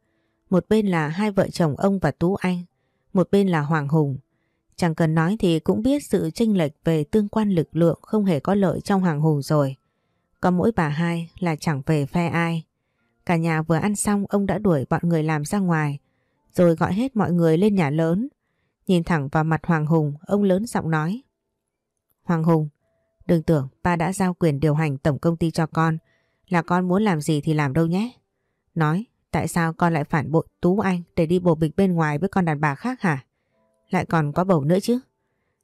Một bên là hai vợ chồng ông và Tú Anh, một bên là Hoàng Hùng. Chẳng cần nói thì cũng biết sự tranh lệch về tương quan lực lượng không hề có lợi trong Hoàng Hùng rồi. Có mỗi bà hai là chẳng về phe ai. Cả nhà vừa ăn xong ông đã đuổi bọn người làm ra ngoài, rồi gọi hết mọi người lên nhà lớn. Nhìn thẳng vào mặt Hoàng Hùng, ông lớn giọng nói. Hoàng Hùng, đừng tưởng ba đã giao quyền điều hành tổng công ty cho con, là con muốn làm gì thì làm đâu nhé. Nói, tại sao con lại phản bội Tú Anh để đi bồ bịch bên ngoài với con đàn bà khác hả? Lại còn có bầu nữa chứ.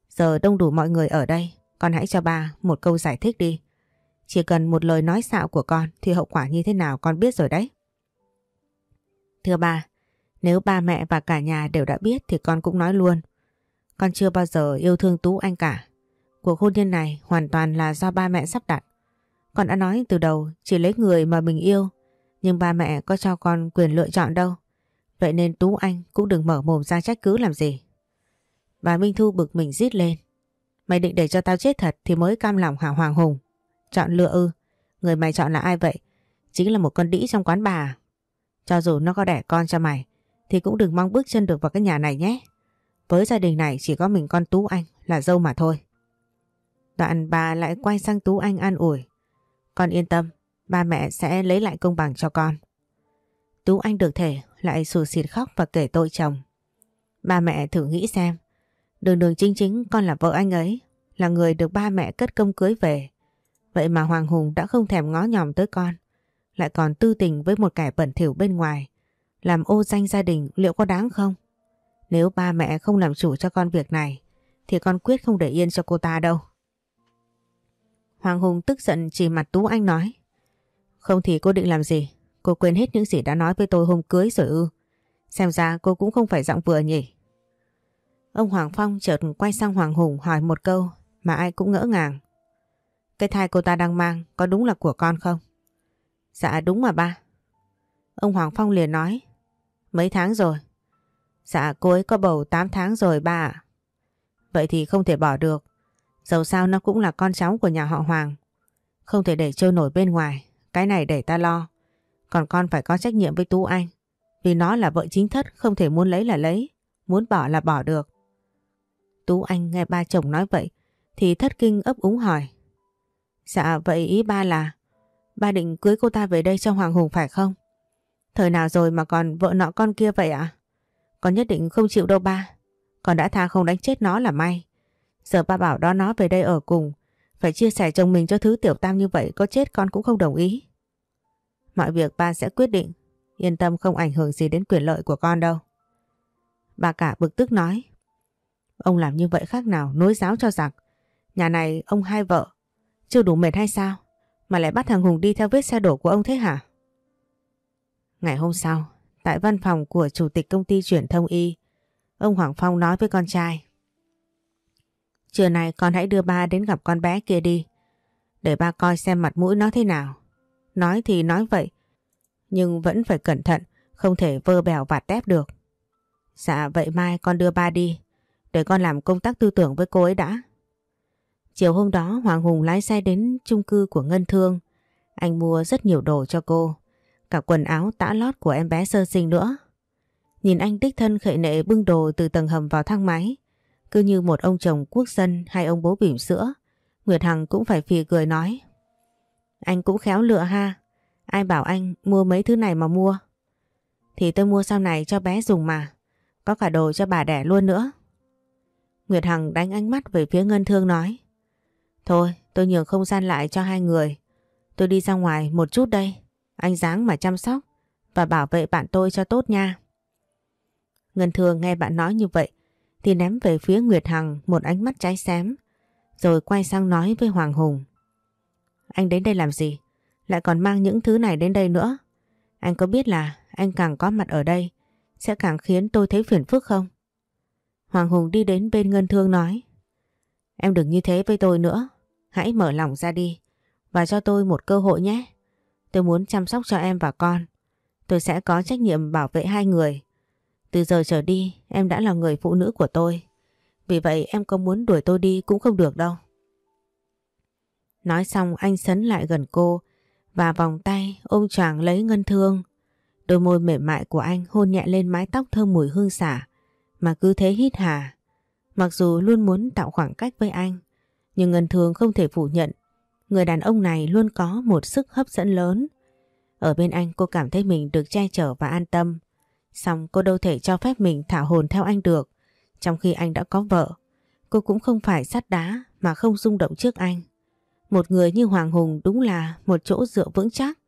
Giờ đông đủ mọi người ở đây, con hãy cho ba một câu giải thích đi. Chỉ cần một lời nói xạo của con thì hậu quả như thế nào con biết rồi đấy. Thưa ba, nếu ba mẹ và cả nhà đều đã biết thì con cũng nói luôn. Con chưa bao giờ yêu thương Tú Anh cả. Cuộc hôn nhân này hoàn toàn là do ba mẹ sắp đặt. Con đã nói từ đầu chỉ lấy người mà mình yêu. Nhưng ba mẹ có cho con quyền lựa chọn đâu. Vậy nên Tú Anh cũng đừng mở mồm ra trách cứ làm gì. Bà Minh Thu bực mình rít lên. Mày định để cho tao chết thật thì mới cam lòng hả Hoàng Hùng. Chọn lựa ư. Người mày chọn là ai vậy? Chính là một con đĩ trong quán bà. Cho dù nó có đẻ con cho mày thì cũng đừng mong bước chân được vào cái nhà này nhé. Với gia đình này chỉ có mình con Tú Anh là dâu mà thôi. Đoạn bà lại quay sang Tú Anh an ủi. Con yên tâm, ba mẹ sẽ lấy lại công bằng cho con. Tú Anh được thể lại sù xịt khóc và kể tội chồng. Ba mẹ thử nghĩ xem, đường đường chính chính con là vợ anh ấy, là người được ba mẹ cất công cưới về. Vậy mà Hoàng Hùng đã không thèm ngó nhòm tới con, lại còn tư tình với một kẻ bẩn thỉu bên ngoài. Làm ô danh gia đình liệu có đáng không? Nếu ba mẹ không làm chủ cho con việc này, thì con quyết không để yên cho cô ta đâu. Hoàng Hùng tức giận chỉ mặt Tú Anh nói. Không thì cô định làm gì? Cô quên hết những gì đã nói với tôi hôm cưới rồi ư. Xem ra cô cũng không phải giọng vừa nhỉ. Ông Hoàng Phong chợt quay sang Hoàng Hùng hỏi một câu mà ai cũng ngỡ ngàng. Cái thai cô ta đang mang có đúng là của con không? Dạ đúng mà ba. Ông Hoàng Phong liền nói. Mấy tháng rồi? Dạ cô ấy có bầu 8 tháng rồi, ba ạ. Vậy thì không thể bỏ được. Dẫu sao nó cũng là con cháu của nhà họ Hoàng. Không thể để trôi nổi bên ngoài. Cái này để ta lo. Còn con phải có trách nhiệm với Tú Anh. Vì nó là vợ chính thất, không thể muốn lấy là lấy. Muốn bỏ là bỏ được. Tú Anh nghe ba chồng nói vậy, thì thất kinh ấp úng hỏi. Dạ vậy ý ba là, ba định cưới cô ta về đây cho Hoàng Hùng phải không? Thời nào rồi mà còn vợ nọ con kia vậy ạ? À? Con nhất định không chịu đâu ba. Con đã tha không đánh chết nó là may. Giờ ba bảo đó nó về đây ở cùng. Phải chia sẻ chồng mình cho thứ tiểu tam như vậy, có chết con cũng không đồng ý. Mọi việc ba sẽ quyết định. Yên tâm không ảnh hưởng gì đến quyền lợi của con đâu. Bà cả bực tức nói. Ông làm như vậy khác nào nối giáo cho giặc. Nhà này ông hai vợ. Chưa đủ mệt hay sao? Mà lại bắt thằng Hùng đi theo vết xe đổ của ông thế hả? Ngày hôm sau, tại văn phòng của chủ tịch công ty truyền thông y, ông Hoàng Phong nói với con trai. Trưa nay con hãy đưa ba đến gặp con bé kia đi. Để ba coi xem mặt mũi nó thế nào. Nói thì nói vậy. Nhưng vẫn phải cẩn thận. Không thể vơ bèo vạt tép được. Dạ vậy mai con đưa ba đi. Để con làm công tác tư tưởng với cô ấy đã. Chiều hôm đó, Hoàng Hùng lái xe đến chung cư của Ngân Thương. Anh mua rất nhiều đồ cho cô. Cả quần áo, tã lót của em bé sơ sinh nữa. Nhìn anh đích thân khệ nệ bưng đồ từ tầng hầm vào thang máy. Cứ như một ông chồng quốc dân hay ông bố bỉm sữa. Nguyệt Hằng cũng phải phì cười nói. Anh cũng khéo lựa ha. Ai bảo anh mua mấy thứ này mà mua. Thì tôi mua sau này cho bé dùng mà. Có cả đồ cho bà đẻ luôn nữa. Nguyệt Hằng đánh ánh mắt về phía Ngân Thương nói. Thôi, tôi nhường không gian lại cho hai người. Tôi đi ra ngoài một chút đây. Anh dáng mà chăm sóc và bảo vệ bạn tôi cho tốt nha. Ngân Thương nghe bạn nói như vậy thì ném về phía Nguyệt Hằng một ánh mắt cháy xém, rồi quay sang nói với Hoàng Hùng. Anh đến đây làm gì? Lại còn mang những thứ này đến đây nữa. Anh có biết là anh càng có mặt ở đây sẽ càng khiến tôi thấy phiền phức không? Hoàng Hùng đi đến bên Ngân Thương nói, Em đừng như thế với tôi nữa. Hãy mở lòng ra đi và cho tôi một cơ hội nhé. Tôi muốn chăm sóc cho em và con. Tôi sẽ có trách nhiệm bảo vệ hai người. Từ giờ trở đi, em đã là người phụ nữ của tôi. Vì vậy, em có muốn đuổi tôi đi cũng không được đâu. Nói xong, anh sấn lại gần cô và vòng tay ôm choàng lấy ngân thương. Đôi môi mềm mại của anh hôn nhẹ lên mái tóc thơm mùi hương xả mà cứ thế hít hà. Mặc dù luôn muốn tạo khoảng cách với anh nhưng Ngân Thường không thể phủ nhận người đàn ông này luôn có một sức hấp dẫn lớn. Ở bên anh cô cảm thấy mình được che chở và an tâm. Xong cô đâu thể cho phép mình thả hồn theo anh được. Trong khi anh đã có vợ, cô cũng không phải sắt đá mà không rung động trước anh. Một người như Hoàng Hùng đúng là một chỗ dựa vững chắc,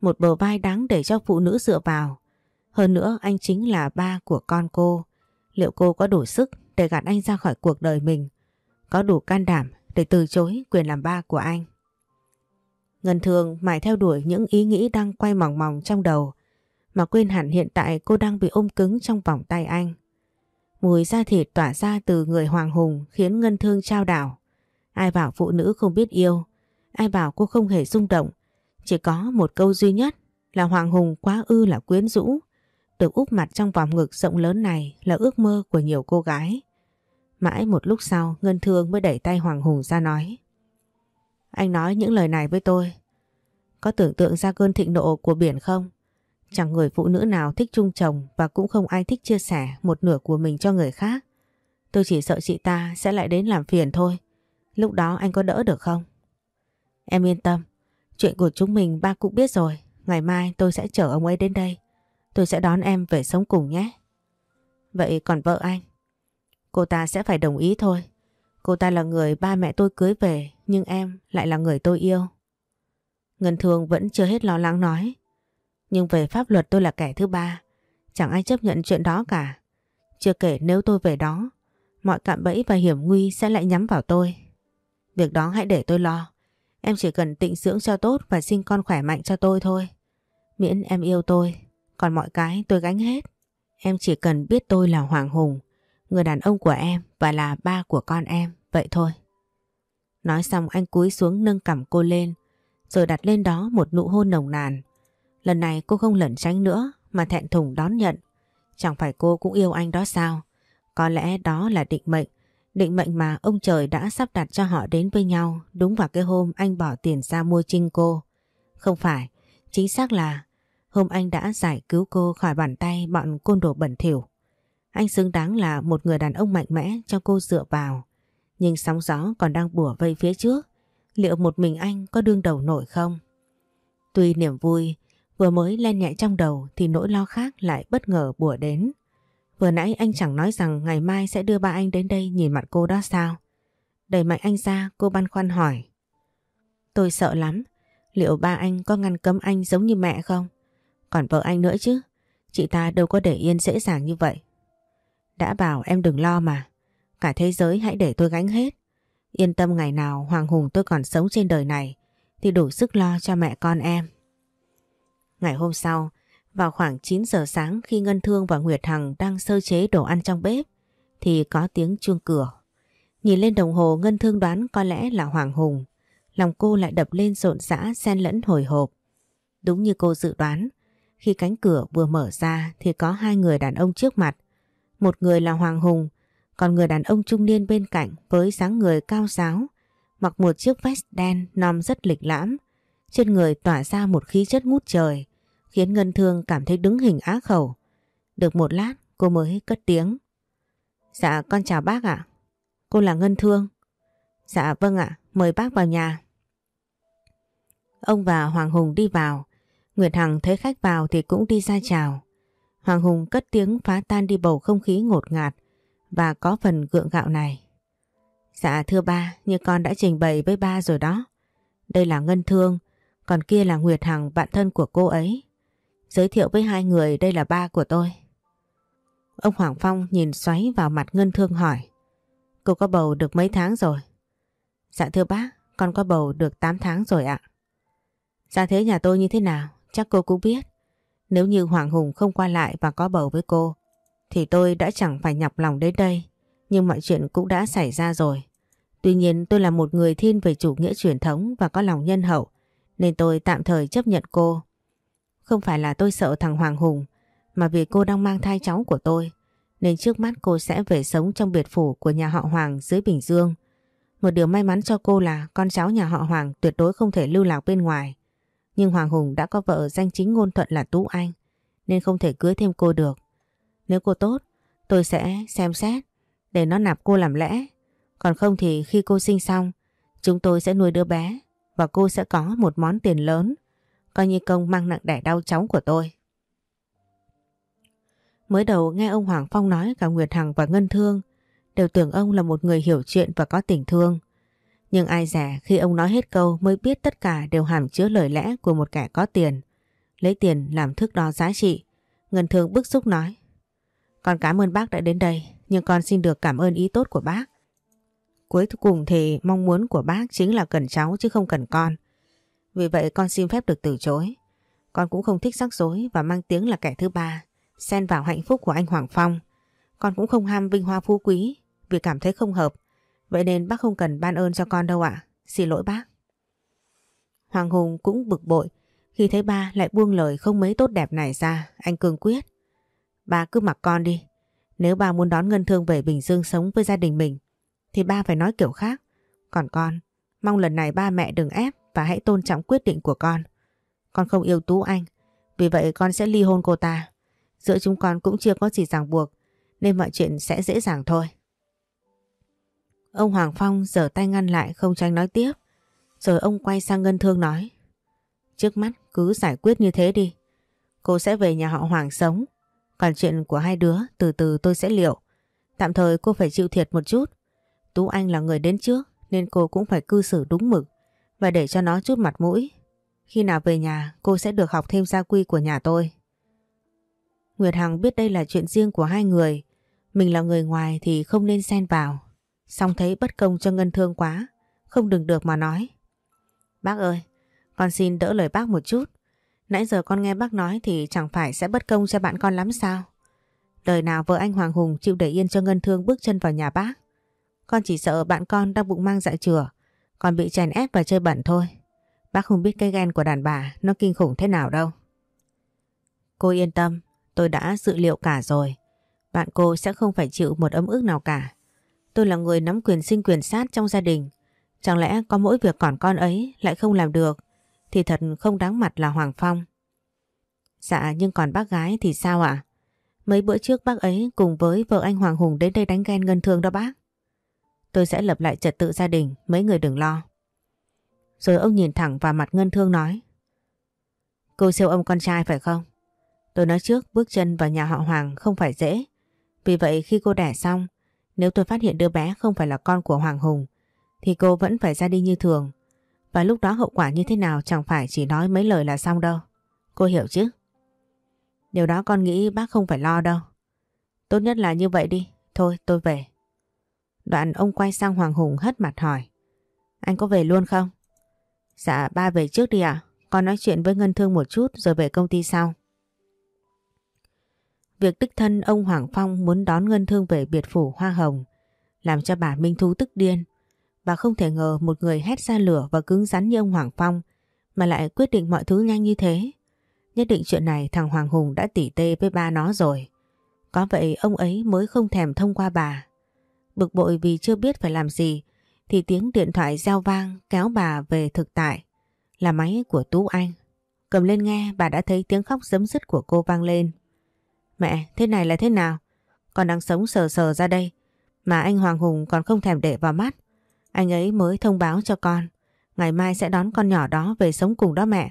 một bờ vai đáng để cho phụ nữ dựa vào. Hơn nữa anh chính là ba của con cô. Liệu cô có đủ sức để gạt anh ra khỏi cuộc đời mình? Có đủ can đảm để từ chối quyền làm ba của anh? Ngân thường mãi theo đuổi những ý nghĩ đang quay mỏng mỏng trong đầu mà quên hẳn hiện tại cô đang bị ôm cứng trong vòng tay anh. Mùi da thịt tỏa ra từ người Hoàng Hùng khiến Ngân Thương trao đảo. Ai bảo phụ nữ không biết yêu, ai bảo cô không hề rung động. Chỉ có một câu duy nhất là Hoàng Hùng quá ư là quyến rũ. Được úp mặt trong vòng ngực rộng lớn này là ước mơ của nhiều cô gái. Mãi một lúc sau, Ngân Thương mới đẩy tay Hoàng Hùng ra nói. Anh nói những lời này với tôi. Có tưởng tượng ra cơn thịnh nộ của biển không? Chẳng người phụ nữ nào thích chung chồng và cũng không ai thích chia sẻ một nửa của mình cho người khác. Tôi chỉ sợ chị ta sẽ lại đến làm phiền thôi. Lúc đó anh có đỡ được không? Em yên tâm. Chuyện của chúng mình ba cũng biết rồi. Ngày mai tôi sẽ chở ông ấy đến đây. Tôi sẽ đón em về sống cùng nhé. Vậy còn vợ anh? Cô ta sẽ phải đồng ý thôi. Cô ta là người ba mẹ tôi cưới về nhưng em lại là người tôi yêu. Ngân Thương vẫn chưa hết lo lắng nói. Nhưng về pháp luật tôi là kẻ thứ ba. Chẳng ai chấp nhận chuyện đó cả. Chưa kể nếu tôi về đó, mọi cạm bẫy và hiểm nguy sẽ lại nhắm vào tôi. Việc đó hãy để tôi lo. Em chỉ cần tịnh dưỡng cho tốt và sinh con khỏe mạnh cho tôi thôi. Miễn em yêu tôi, còn mọi cái tôi gánh hết. Em chỉ cần biết tôi là Hoàng Hùng, người đàn ông của em và là ba của con em, vậy thôi. Nói xong anh cúi xuống nâng cằm cô lên, rồi đặt lên đó một nụ hôn nồng nàn. Lần này cô không lẩn tránh nữa mà thẹn thùng đón nhận. Chẳng phải cô cũng yêu anh đó sao? Có lẽ đó là định mệnh. Định mệnh mà ông trời đã sắp đặt cho họ đến với nhau đúng vào cái hôm anh bỏ tiền ra mua trinh cô. Không phải, chính xác là hôm anh đã giải cứu cô khỏi bàn tay bọn côn đồ bẩn thỉu. Anh xứng đáng là một người đàn ông mạnh mẽ cho cô dựa vào. Nhưng sóng gió còn đang bủa vây phía trước. Liệu một mình anh có đương đầu nổi không? Tuy niềm vui vừa mới len nhẹ trong đầu thì nỗi lo khác lại bất ngờ bủa đến. Vừa nãy anh chẳng nói rằng ngày mai sẽ đưa ba anh đến đây nhìn mặt cô đó sao? Đẩy mạnh anh ra, cô băn khoăn hỏi. Tôi sợ lắm. Liệu ba anh có ngăn cấm anh giống như mẹ không? Còn vợ anh nữa chứ. Chị ta đâu có để yên dễ dàng như vậy. Đã bảo em đừng lo mà. Cả thế giới hãy để tôi gánh hết. Yên tâm ngày nào Hoàng Hùng tôi còn sống trên đời này thì đủ sức lo cho mẹ con em. Ngày hôm sau, vào khoảng 9 giờ sáng khi Ngân Thương và Nguyệt Hằng đang sơ chế đồ ăn trong bếp thì có tiếng chuông cửa. Nhìn lên đồng hồ Ngân Thương đoán có lẽ là Hoàng Hùng. Lòng cô lại đập lên rộn rã xen lẫn hồi hộp. Đúng như cô dự đoán, khi cánh cửa vừa mở ra thì có hai người đàn ông trước mặt. Một người là Hoàng Hùng, còn người đàn ông trung niên bên cạnh với dáng người cao giáo, mặc một chiếc vest đen nom rất lịch lãm. Trên người tỏa ra một khí chất ngút trời, khiến Ngân Thương cảm thấy đứng hình á khẩu. Được một lát cô mới cất tiếng. Dạ con chào bác ạ. Cô là Ngân Thương. Dạ vâng ạ, mời bác vào nhà. Ông và Hoàng Hùng đi vào. Nguyệt Hằng thấy khách vào thì cũng đi ra chào. Hoàng Hùng cất tiếng phá tan đi bầu không khí ngột ngạt và có phần gượng gạo này. Dạ thưa ba, như con đã trình bày với ba rồi đó. Đây là Ngân Thương, còn kia là Nguyệt Hằng bạn thân của cô ấy. Giới thiệu với hai người đây là ba của tôi. Ông Hoàng Phong nhìn xoáy vào mặt Ngân Thương hỏi. Cô có bầu được mấy tháng rồi? Dạ thưa bác, con có bầu được 8 tháng rồi ạ. Dạ thế nhà tôi như thế nào? Chắc cô cũng biết. Nếu như Hoàng Hùng không qua lại và có bầu với cô, thì tôi đã chẳng phải nhọc lòng đến đây. Nhưng mọi chuyện cũng đã xảy ra rồi. Tuy nhiên tôi là một người thiên về chủ nghĩa truyền thống và có lòng nhân hậu, nên tôi tạm thời chấp nhận cô. Không phải là tôi sợ thằng Hoàng Hùng, mà vì cô đang mang thai cháu của tôi, nên trước mắt cô sẽ về sống trong biệt phủ của nhà họ Hoàng dưới Bình Dương. Một điều may mắn cho cô là con cháu nhà họ Hoàng tuyệt đối không thể lưu lạc bên ngoài. Nhưng Hoàng Hùng đã có vợ danh chính ngôn thuận là Tú Anh, nên không thể cưới thêm cô được. Nếu cô tốt, tôi sẽ xem xét để nó nạp cô làm lẽ. Còn không thì khi cô sinh xong, chúng tôi sẽ nuôi đứa bé và cô sẽ có một món tiền lớn, coi như công mang nặng đẻ đau cháu của tôi. Mới đầu nghe ông Hoàng Phong nói cả Nguyệt Hằng và Ngân Thương đều tưởng ông là một người hiểu chuyện và có tình thương. Nhưng ai rẻ khi ông nói hết câu mới biết tất cả đều hàm chứa lời lẽ của một kẻ có tiền. Lấy tiền làm thước đo giá trị. Ngân Thương bức xúc nói. Con cảm ơn bác đã đến đây, nhưng con xin được cảm ơn ý tốt của bác. Cuối cùng thì mong muốn của bác chính là cần cháu chứ không cần con. Vì vậy con xin phép được từ chối. Con cũng không thích rắc rối và mang tiếng là kẻ thứ ba, xen vào hạnh phúc của anh Hoàng Phong. Con cũng không ham vinh hoa phú quý vì cảm thấy không hợp. Vậy nên bác không cần ban ơn cho con đâu ạ. Xin lỗi bác. Hoàng Hùng cũng bực bội khi thấy ba lại buông lời không mấy tốt đẹp này ra. Anh cương quyết. Ba cứ mặc con đi. Nếu ba muốn đón Ngân Thương về Bình Dương sống với gia đình mình thì ba phải nói kiểu khác. Còn con, mong lần này ba mẹ đừng ép và hãy tôn trọng quyết định của con. Con không yêu Tú Anh, vì vậy con sẽ ly hôn cô ta. Giữa chúng con cũng chưa có gì ràng buộc, nên mọi chuyện sẽ dễ dàng thôi. Ông Hoàng Phong giở tay ngăn lại không tranh nói tiếp, rồi ông quay sang Ngân Thương nói. Trước mắt cứ giải quyết như thế đi. Cô sẽ về nhà họ Hoàng sống, còn chuyện của hai đứa từ từ tôi sẽ liệu. Tạm thời cô phải chịu thiệt một chút. Tú Anh là người đến trước nên cô cũng phải cư xử đúng mực và để cho nó chút mặt mũi. Khi nào về nhà cô sẽ được học thêm gia quy của nhà tôi. Nguyệt Hằng biết đây là chuyện riêng của hai người. Mình là người ngoài thì không nên xen vào. Xong thấy bất công cho Ngân Thương quá. Không đừng được mà nói. Bác ơi, con xin đỡ lời bác một chút. Nãy giờ con nghe bác nói thì chẳng phải sẽ bất công cho bạn con lắm sao? Đời nào vợ anh Hoàng Hùng chịu để yên cho Ngân Thương bước chân vào nhà bác. Con chỉ sợ bạn con đang bụng mang dạ chửa, còn bị chèn ép và chơi bẩn thôi. Bác không biết cái ghen của đàn bà nó kinh khủng thế nào đâu. Cô yên tâm, tôi đã dự liệu cả rồi. Bạn cô sẽ không phải chịu một ấm ức nào cả. Tôi là người nắm quyền sinh quyền sát trong gia đình. Chẳng lẽ có mỗi việc còn con ấy lại không làm được thì thật không đáng mặt là Hoàng Phong. Dạ nhưng còn bác gái thì sao ạ? Mấy bữa trước bác ấy cùng với vợ anh Hoàng Hùng đến đây đánh ghen ngân thương đó bác. Tôi sẽ lập lại trật tự gia đình, mấy người đừng lo. Rồi ông nhìn thẳng vào mặt ngân thương nói. Cô siêu ông con trai phải không? Tôi nói trước bước chân vào nhà họ Hoàng không phải dễ. Vì vậy khi cô đẻ xong, nếu tôi phát hiện đứa bé không phải là con của Hoàng Hùng, thì cô vẫn phải ra đi như thường. Và lúc đó hậu quả như thế nào chẳng phải chỉ nói mấy lời là xong đâu. Cô hiểu chứ? Điều đó con nghĩ bác không phải lo đâu. Tốt nhất là như vậy đi. Thôi tôi về. Đoạn ông quay sang Hoàng Hùng hất mặt hỏi. Anh có về luôn không? Dạ ba về trước đi ạ. Con nói chuyện với Ngân Thương một chút rồi về công ty sau. Việc đích thân ông Hoàng Phong muốn đón Ngân Thương về biệt phủ Hoa Hồng làm cho bà Minh Thu tức điên. Bà không thể ngờ một người hét ra lửa và cứng rắn như ông Hoàng Phong mà lại quyết định mọi thứ nhanh như thế. Nhất định chuyện này thằng Hoàng Hùng đã tỉ tê với ba nó rồi. Có vậy ông ấy mới không thèm thông qua bà. Bực bội vì chưa biết phải làm gì thì tiếng điện thoại reo vang kéo bà về thực tại. Là máy của Tú Anh. Cầm lên nghe bà đã thấy tiếng khóc giấm dứt của cô vang lên. Mẹ, thế này là thế nào? Con đang sống sờ sờ ra đây. Mà anh Hoàng Hùng còn không thèm để vào mắt. Anh ấy mới thông báo cho con. Ngày mai sẽ đón con nhỏ đó về sống cùng đó mẹ.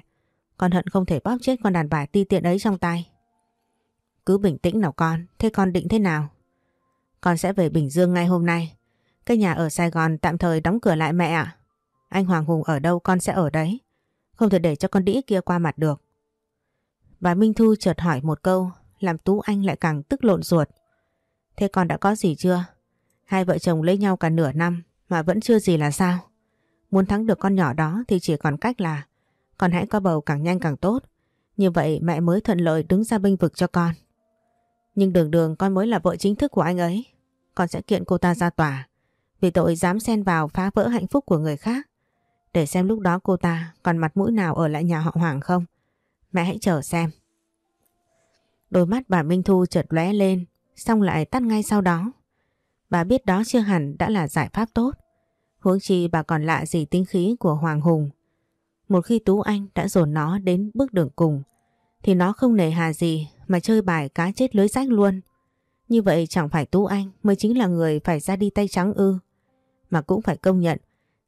Con hận không thể bóp chết con đàn bà ti tiện ấy trong tay. Cứ bình tĩnh nào con, thế con định thế nào? Con sẽ về Bình Dương ngay hôm nay. Cái nhà ở Sài Gòn tạm thời đóng cửa lại mẹ ạ. Anh Hoàng Hùng ở đâu con sẽ ở đấy. Không thể để cho con đĩ kia qua mặt được. Bà Minh Thu chợt hỏi một câu làm Tú Anh lại càng tức lộn ruột. Thế con đã có gì chưa? Hai vợ chồng lấy nhau cả nửa năm mà vẫn chưa gì là sao? Muốn thắng được con nhỏ đó thì chỉ còn cách là con hãy có bầu càng nhanh càng tốt. Như vậy mẹ mới thuận lợi đứng ra bênh vực cho con. Nhưng đường đường con mới là vợ chính thức của anh ấy. Con sẽ kiện cô ta ra tòa vì tội dám xen vào phá vỡ hạnh phúc của người khác. Để xem lúc đó cô ta còn mặt mũi nào ở lại nhà họ Hoàng không. Mẹ hãy chờ xem. Đôi mắt bà Minh Thu chợt lóe lên, xong lại tắt ngay sau đó. Bà biết đó chưa hẳn đã là giải pháp tốt. Huống chi bà còn lạ gì tính khí của Hoàng Hùng. Một khi Tú Anh đã dồn nó đến bước đường cùng, thì nó không nề hà gì mà chơi bài cá chết lưới rách luôn. Như vậy chẳng phải Tú Anh mới chính là người phải ra đi tay trắng ư. Mà cũng phải công nhận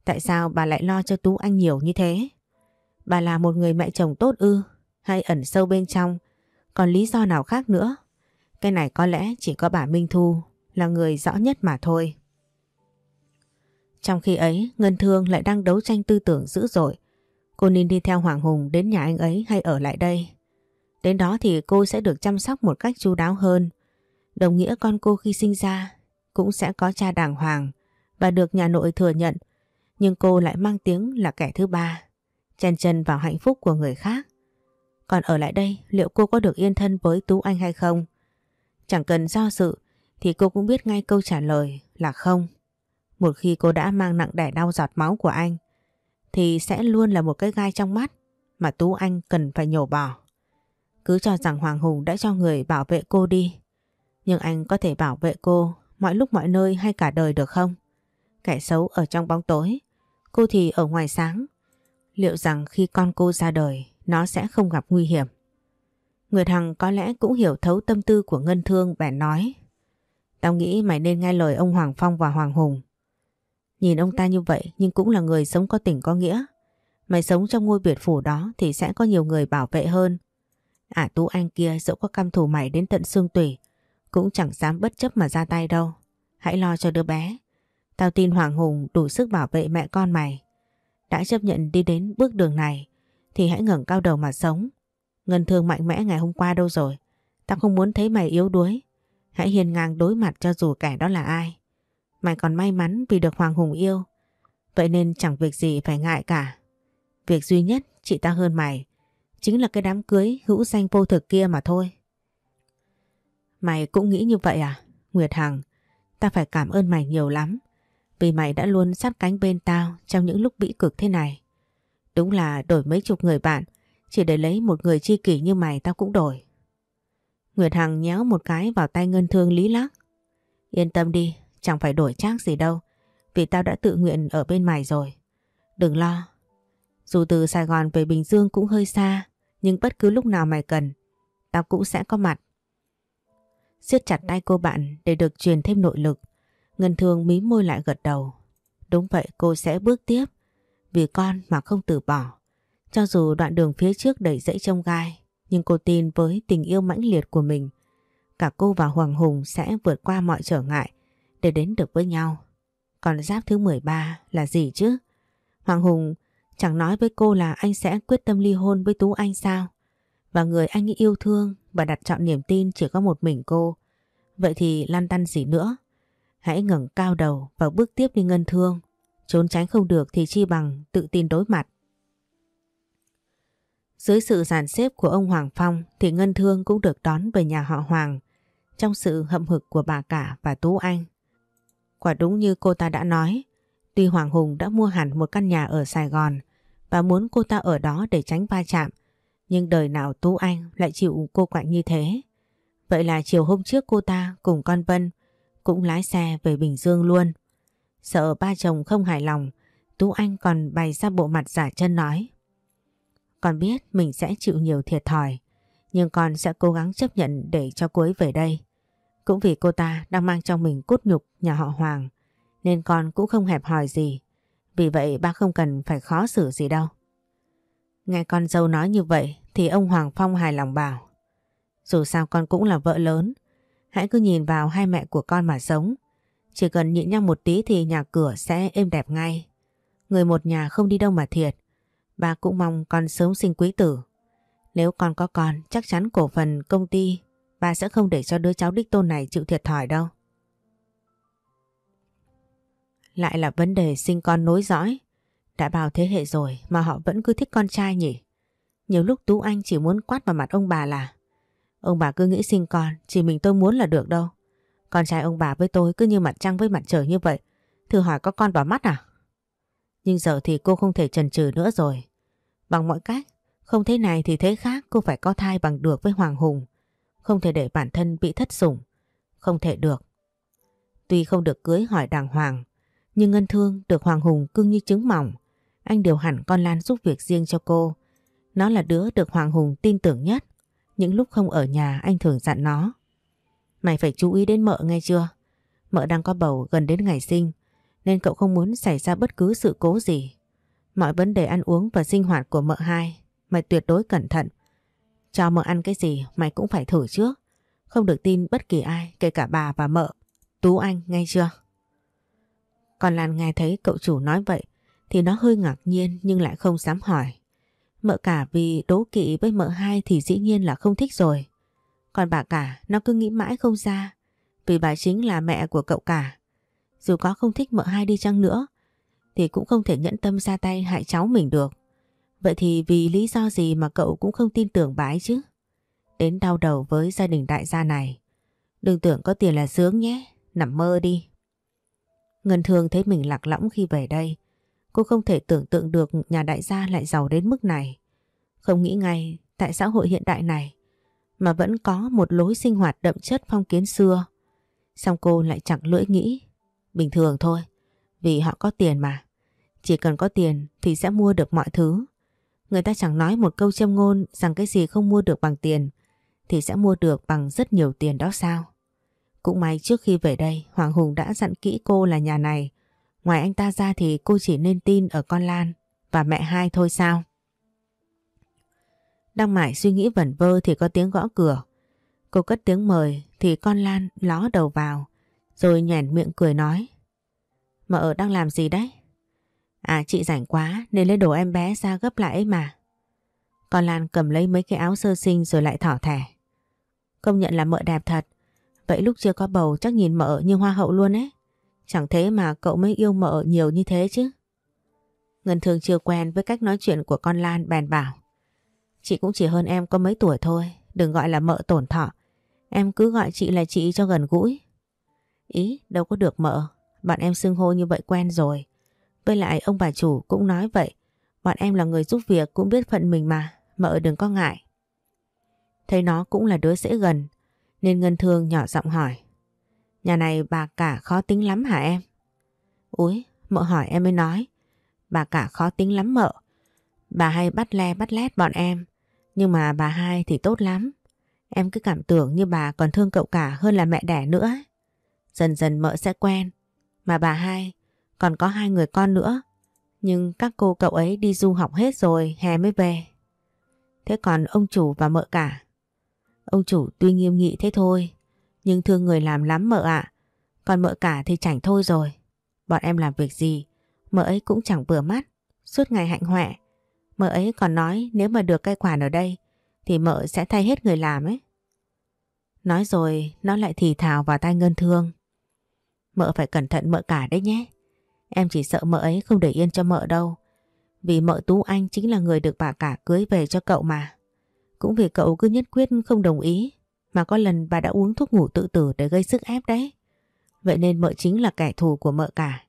tại sao bà lại lo cho Tú Anh nhiều như thế. Bà là một người mẹ chồng tốt ư hay ẩn sâu bên trong còn lý do nào khác nữa? Cái này có lẽ chỉ có bà Minh Thu là người rõ nhất mà thôi. Trong khi ấy, Ngân Thương lại đang đấu tranh tư tưởng dữ dội. Cô nên đi theo Hoàng Hùng đến nhà anh ấy hay ở lại đây? Đến đó thì cô sẽ được chăm sóc một cách chu đáo hơn. Đồng nghĩa con cô khi sinh ra cũng sẽ có cha đàng hoàng và được nhà nội thừa nhận. Nhưng cô lại mang tiếng là kẻ thứ ba, chen chân vào hạnh phúc của người khác. Còn ở lại đây liệu cô có được yên thân với Tú Anh hay không? Chẳng cần do dự thì cô cũng biết ngay câu trả lời là không. Một khi cô đã mang nặng đẻ đau giọt máu của anh thì sẽ luôn là một cái gai trong mắt mà Tú Anh cần phải nhổ bỏ. Cứ cho rằng Hoàng Hùng đã cho người bảo vệ cô đi. Nhưng anh có thể bảo vệ cô mọi lúc mọi nơi hay cả đời được không? Kẻ xấu ở trong bóng tối, cô thì ở ngoài sáng. Liệu rằng khi con cô ra đời nó sẽ không gặp nguy hiểm. Nguyệt Hằng có lẽ cũng hiểu thấu tâm tư của Ngân Thương bèn nói, Tao nghĩ mày nên nghe lời ông Hoàng Phong và Hoàng Hùng. Nhìn ông ta như vậy nhưng cũng là người sống có tình có nghĩa. Mày sống trong ngôi biệt phủ đó thì sẽ có nhiều người bảo vệ hơn. À Tú Anh kia dẫu có căm thù mày đến tận xương tủy, cũng chẳng dám bất chấp mà ra tay đâu. Hãy lo cho đứa bé. Tao tin Hoàng Hùng đủ sức bảo vệ mẹ con mày. Đã chấp nhận đi đến bước đường này thì hãy ngẩng cao đầu mà sống. Ngân thương mạnh mẽ ngày hôm qua đâu rồi? Tao không muốn thấy mày yếu đuối. Hãy hiền ngang đối mặt cho dù kẻ đó là ai. Mày còn may mắn vì được Hoàng Hùng yêu. Vậy nên chẳng việc gì phải ngại cả. Việc duy nhất chị ta hơn mày chính là cái đám cưới hữu danh vô thực kia mà thôi. Mày cũng nghĩ như vậy à? Nguyệt Hằng, ta phải cảm ơn mày nhiều lắm. Vì mày đã luôn sát cánh bên tao trong những lúc bĩ cực thế này. Đúng là đổi mấy chục người bạn. Chỉ để lấy một người chi kỷ như mày tao cũng đổi. Nguyệt Hằng nhéo một cái vào tay ngân thương lý lắc. Yên tâm đi, Chẳng phải đổi trác gì đâu, Vì tao đã tự nguyện ở bên mày rồi. Đừng lo. Dù từ Sài Gòn về Bình Dương cũng hơi xa, Nhưng bất cứ lúc nào mày cần, Tao cũng sẽ có mặt. Siết chặt tay cô bạn để được truyền thêm nội lực. Ngân thương mí môi lại gật đầu. Đúng vậy, cô sẽ bước tiếp vì con mà không từ bỏ. Cho dù đoạn đường phía trước đầy dẫy trông gai, nhưng cô tin với tình yêu mãnh liệt của mình, cả cô và Hoàng Hùng sẽ vượt qua mọi trở ngại để đến được với nhau. Còn giáp thứ 13 là gì chứ? Hoàng Hùng chẳng nói với cô là anh sẽ quyết tâm ly hôn với Tú Anh sao? Và người anh yêu thương và đặt chọn niềm tin chỉ có một mình cô. Vậy thì lăn tăn gì nữa? Hãy ngẩng cao đầu và bước tiếp đi ngân thương. Trốn tránh không được thì chi bằng tự tin đối mặt. Dưới sự giàn xếp của ông Hoàng Phong thì Ngân Thương cũng được đón về nhà họ Hoàng trong sự hậm hực của bà cả và Tú Anh. Quả đúng như cô ta đã nói, tuy Hoàng Hùng đã mua hẳn một căn nhà ở Sài Gòn và muốn cô ta ở đó để tránh va chạm, nhưng đời nào Tú Anh lại chịu cô quạnh như thế. Vậy là chiều hôm trước cô ta cùng con Vân cũng lái xe về Bình Dương luôn. Sợ ba chồng không hài lòng, Tú Anh còn bày ra bộ mặt giả chân nói. Con biết mình sẽ chịu nhiều thiệt thòi, nhưng con sẽ cố gắng chấp nhận để cho cô ấy về đây. Cũng vì cô ta đang mang trong mình cốt nhục nhà họ Hoàng, nên con cũng không hẹp hòi gì. Vì vậy ba không cần phải khó xử gì đâu. Nghe con dâu nói như vậy thì ông Hoàng Phong hài lòng bảo. Dù sao con cũng là vợ lớn, hãy cứ nhìn vào hai mẹ của con mà sống. Chỉ cần nhịn nhau một tí thì nhà cửa sẽ êm đẹp ngay. Người một nhà không đi đâu mà thiệt. bà cũng mong con sớm sinh quý tử. Nếu con có con, chắc chắn cổ phần công ty bà sẽ không để cho đứa cháu đích tôn này chịu thiệt thòi đâu. Lại là vấn đề sinh con nối dõi. Đã bao thế hệ rồi mà họ vẫn cứ thích con trai nhỉ? Nhiều lúc Tú Anh chỉ muốn quát vào mặt ông bà là Ông bà cứ nghĩ sinh con, chỉ mình tôi muốn là được đâu. Con trai ông bà với tôi cứ như mặt trăng với mặt trời như vậy. Thử hỏi có con vào mắt à? Nhưng giờ thì cô không thể chần chừ nữa rồi. Bằng mọi cách, không thế này thì thế khác cô phải có thai bằng được với Hoàng Hùng. Không thể để bản thân bị thất sủng. Không thể được. Tuy không được cưới hỏi đàng hoàng, nhưng Ngân Thương được Hoàng Hùng cưng như trứng mỏng. Anh điều hẳn con Lan giúp việc riêng cho cô. Nó là đứa được Hoàng Hùng tin tưởng nhất. Những lúc không ở nhà anh thường dặn nó. Mày phải chú ý đến mợ nghe chưa? Mợ đang có bầu gần đến ngày sinh, nên cậu không muốn xảy ra bất cứ sự cố gì. Mọi vấn đề ăn uống và sinh hoạt của mợ hai, mày tuyệt đối cẩn thận. Cho mợ ăn cái gì, mày cũng phải thử trước. Không được tin bất kỳ ai, kể cả bà và mợ. Tú Anh, nghe chưa? Còn Lan nghe thấy cậu chủ nói vậy, thì nó hơi ngạc nhiên nhưng lại không dám hỏi. Mợ cả vì đố kỵ với mợ hai thì dĩ nhiên là không thích rồi. Còn bà cả nó cứ nghĩ mãi không ra vì bà chính là mẹ của cậu cả. Dù có không thích mợ hai đi chăng nữa thì cũng không thể nhẫn tâm ra tay hại cháu mình được. Vậy thì vì lý do gì mà cậu cũng không tin tưởng bà ấy chứ? Đến đau đầu với gia đình đại gia này. Đừng tưởng có tiền là sướng nhé, nằm mơ đi. Ngân thường thấy mình lạc lõng khi về đây. Cô không thể tưởng tượng được nhà đại gia lại giàu đến mức này. Không nghĩ ngay tại xã hội hiện đại này mà vẫn có một lối sinh hoạt đậm chất phong kiến xưa. Xong cô lại chẳng lưỡi nghĩ. Bình thường thôi, vì họ có tiền mà. Chỉ cần có tiền thì sẽ mua được mọi thứ. Người ta chẳng nói một câu châm ngôn rằng cái gì không mua được bằng tiền thì sẽ mua được bằng rất nhiều tiền đó sao. Cũng may trước khi về đây Hoàng Hùng đã dặn kỹ cô là nhà này. Ngoài anh ta ra thì cô chỉ nên tin ở con Lan và mẹ hai thôi sao. Đang mải suy nghĩ vẩn vơ thì có tiếng gõ cửa. Cô cất tiếng mời, thì con Lan ló đầu vào, rồi nhoẻn miệng cười nói. Mợ đang làm gì đấy? À chị rảnh quá, nên lấy đồ em bé ra gấp lại ấy mà. Con Lan cầm lấy mấy cái áo sơ sinh rồi lại thỏ thẻ. Công nhận là mợ đẹp thật. Vậy lúc chưa có bầu, chắc nhìn mợ như hoa hậu luôn ấy. Chẳng thế mà cậu mới yêu mợ nhiều như thế chứ. Ngân thường chưa quen với cách nói chuyện của con Lan bèn bảo. Chị cũng chỉ hơn em có mấy tuổi thôi, đừng gọi là mợ tổn thọ. Em cứ gọi chị là chị cho gần gũi. Ý, đâu có được mợ, bạn em xưng hô như vậy quen rồi. Với lại ông bà chủ cũng nói vậy, bọn em là người giúp việc cũng biết phận mình mà, mợ đừng có ngại. Thấy nó cũng là đứa dễ gần, nên Ngân Thương nhỏ giọng hỏi. Nhà này bà cả khó tính lắm hả em? Úi, mợ hỏi em mới nói. Bà cả khó tính lắm mợ. Bà hay bắt le bắt lét bọn em. Nhưng mà bà hai thì tốt lắm. Em cứ cảm tưởng như bà còn thương cậu cả hơn là mẹ đẻ nữa. Dần dần mợ sẽ quen. Mà bà hai còn có hai người con nữa. Nhưng các cô cậu ấy đi du học hết rồi, hè mới về. Thế còn ông chủ và mợ cả? Ông chủ tuy nghiêm nghị thế thôi, nhưng thương người làm lắm mợ ạ. Còn mợ cả thì chảnh thôi rồi. Bọn em làm việc gì, mợ ấy cũng chẳng vừa mắt, suốt ngày hạnh hoẹ. Mợ ấy còn nói nếu mà được cai quản ở đây, thì mợ sẽ thay hết người làm ấy. Nói rồi, nó lại thì thào vào tai Ngân Thương. Mợ phải cẩn thận mợ cả đấy nhé. Em chỉ sợ mợ ấy không để yên cho mợ đâu. Vì mợ Tú Anh chính là người được bà cả cưới về cho cậu mà. Cũng vì cậu cứ nhất quyết không đồng ý, mà có lần bà đã uống thuốc ngủ tự tử để gây sức ép đấy. Vậy nên mợ chính là kẻ thù của mợ cả.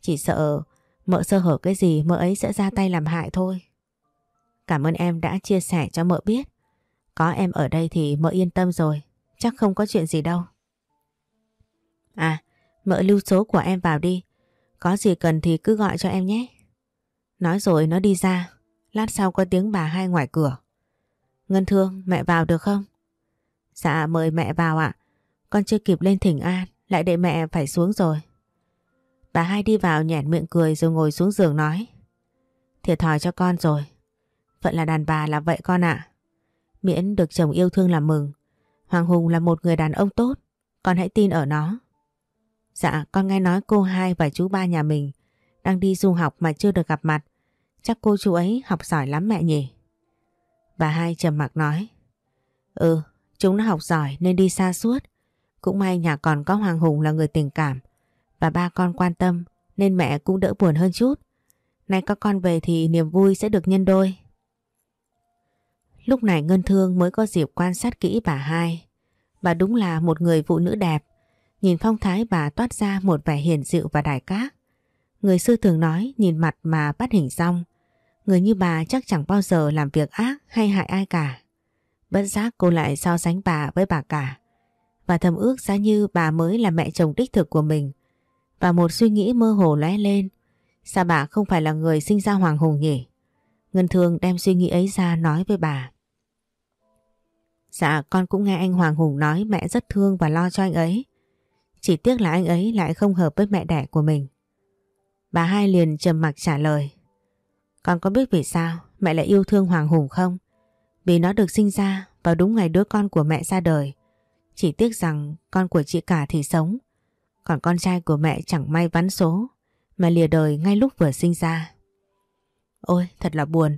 Chỉ sợ mợ sơ hở cái gì mợ ấy sẽ ra tay làm hại thôi. Cảm ơn em đã chia sẻ cho mợ biết. Có em ở đây thì mợ yên tâm rồi. Chắc không có chuyện gì đâu. À, mợ lưu số của em vào đi. Có gì cần thì cứ gọi cho em nhé. Nói rồi nó đi ra. Lát sau có tiếng bà hai ngoài cửa. Ngân Thương, mẹ vào được không? Dạ mời mẹ vào ạ. Con chưa kịp lên thỉnh an, lại để mẹ phải xuống rồi. Bà hai đi vào nhẹn miệng cười rồi ngồi xuống giường nói. Thiệt thòi cho con rồi. Phận là đàn bà là vậy con ạ. Miễn được chồng yêu thương là mừng. Hoàng Hùng là một người đàn ông tốt. Con hãy tin ở nó. Dạ con nghe nói cô hai và chú ba nhà mình đang đi du học mà chưa được gặp mặt. Chắc cô chú ấy học giỏi lắm mẹ nhỉ? Bà hai trầm mặc nói. Ừ, chúng nó học giỏi nên đi xa suốt. Cũng may nhà còn có Hoàng Hùng là người tình cảm và ba con quan tâm nên mẹ cũng đỡ buồn hơn chút. Nay có con về thì niềm vui sẽ được nhân đôi. Lúc này Ngân Thương mới có dịp quan sát kỹ bà hai. Bà đúng là một người phụ nữ đẹp. Nhìn phong thái bà toát ra một vẻ hiền dịu và đại cát. Người xưa thường nói nhìn mặt mà bắt hình xong. Người như bà chắc chẳng bao giờ làm việc ác hay hại ai cả. Bất giác cô lại so sánh bà với bà cả. Và thầm ước giá như bà mới là mẹ chồng đích thực của mình. Và một suy nghĩ mơ hồ lóe lên. Sao bà không phải là người sinh ra Hoàng Hùng nhỉ? Ngân Thương đem suy nghĩ ấy ra nói với bà. Dạ con cũng nghe anh Hoàng Hùng nói mẹ rất thương và lo cho anh ấy. Chỉ tiếc là anh ấy lại không hợp với mẹ đẻ của mình. Bà hai liền trầm mặc trả lời. Con có biết vì sao mẹ lại yêu thương Hoàng Hùng không? Vì nó được sinh ra vào đúng ngày đứa con của mẹ ra đời. Chỉ tiếc rằng con của chị cả thì sống. Còn con trai của mẹ chẳng may vắn số, mà lìa đời ngay lúc vừa sinh ra. Ôi, thật là buồn.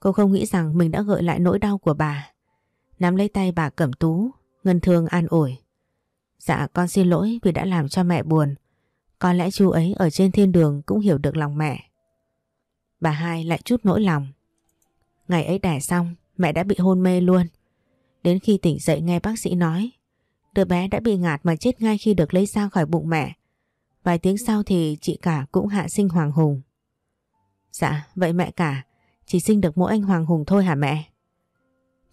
Cô không nghĩ rằng mình đã gợi lại nỗi đau của bà. Nắm lấy tay bà Cẩm Tú, Ngân Thương an ủi. Dạ con xin lỗi vì đã làm cho mẹ buồn. Có lẽ chú ấy ở trên thiên đường cũng hiểu được lòng mẹ. Bà hai lại chút nỗi lòng. Ngày ấy đẻ xong, mẹ đã bị hôn mê luôn. Đến khi tỉnh dậy nghe bác sĩ nói, đứa bé đã bị ngạt mà chết ngay khi được lấy ra khỏi bụng mẹ. Vài tiếng sau thì chị cả cũng hạ sinh Hoàng Hùng. Dạ, vậy mẹ cả, chỉ sinh được mỗi anh Hoàng Hùng thôi hả mẹ?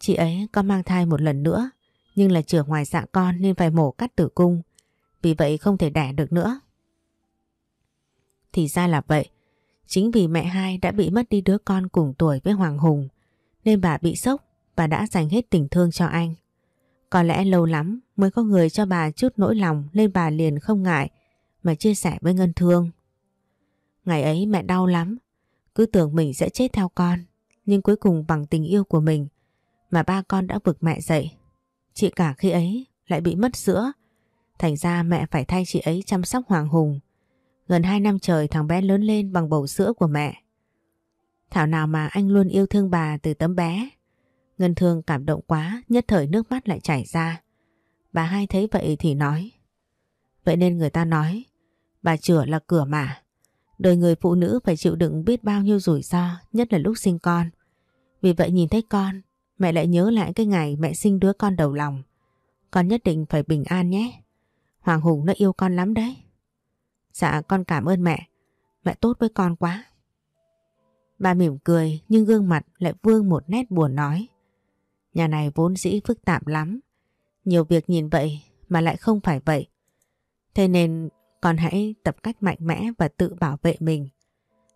Chị ấy có mang thai một lần nữa, nhưng là chữa ngoài dạ con nên phải mổ cắt tử cung. Vì vậy không thể đẻ được nữa. Thì ra là vậy. Chính vì mẹ hai đã bị mất đi đứa con cùng tuổi với Hoàng Hùng nên bà bị sốc và đã dành hết tình thương cho anh. Có lẽ lâu lắm mới có người cho bà chút nỗi lòng nên bà liền không ngại mà chia sẻ với Ngân Thương. Ngày ấy mẹ đau lắm, cứ tưởng mình sẽ chết theo con, nhưng cuối cùng bằng tình yêu của mình mà ba con đã vực mẹ dậy. Chị cả khi ấy lại bị mất sữa, thành ra mẹ phải thay chị ấy chăm sóc Hoàng Hùng. Gần 2 năm trời thằng bé lớn lên bằng bầu sữa của mẹ. Thảo nào mà anh luôn yêu thương bà từ tấm bé. Ngân thương cảm động quá, nhất thời nước mắt lại chảy ra. Bà hai thấy vậy thì nói. Vậy nên người ta nói, bà chửa là cửa mà. Đời người phụ nữ phải chịu đựng biết bao nhiêu rủi ro, nhất là lúc sinh con. Vì vậy nhìn thấy con, mẹ lại nhớ lại cái ngày mẹ sinh đứa con đầu lòng. Con nhất định phải bình an nhé. Hoàng Hùng nó yêu con lắm đấy. Dạ con cảm ơn mẹ. Mẹ tốt với con quá. Bà mỉm cười, nhưng gương mặt lại vương một nét buồn nói. Nhà này vốn dĩ phức tạp lắm. Nhiều việc nhìn vậy mà lại không phải vậy. Thế nên con hãy tập cách mạnh mẽ và tự bảo vệ mình.